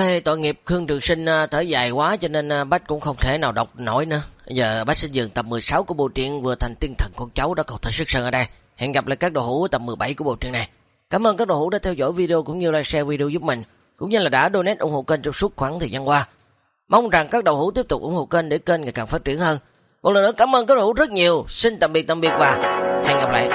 A: Ê, tội nghiệp Khương Trường Sinh à, thở dài quá cho nên à, Bách cũng không thể nào đọc nổi nữa. Giờ Bách sẽ dừng tập 16 của bộ truyện vừa thành tiên thần con cháu đã cầu thể sức sơn ở đây. Hẹn gặp lại các đồ hữu tập 17 của bộ truyện này. Cảm ơn các đồ hữu đã theo dõi video cũng như like share video giúp mình, cũng như là đã donate ủng hộ kênh trong suốt khoảng thời gian qua. Mong rằng các đầu hữu tiếp tục ủng hộ kênh để kênh ngày càng phát triển hơn. Một lần nữa cảm ơn các đầu hữu rất nhiều. Xin tạm biệt tạm biệt và hẹn gặp lại.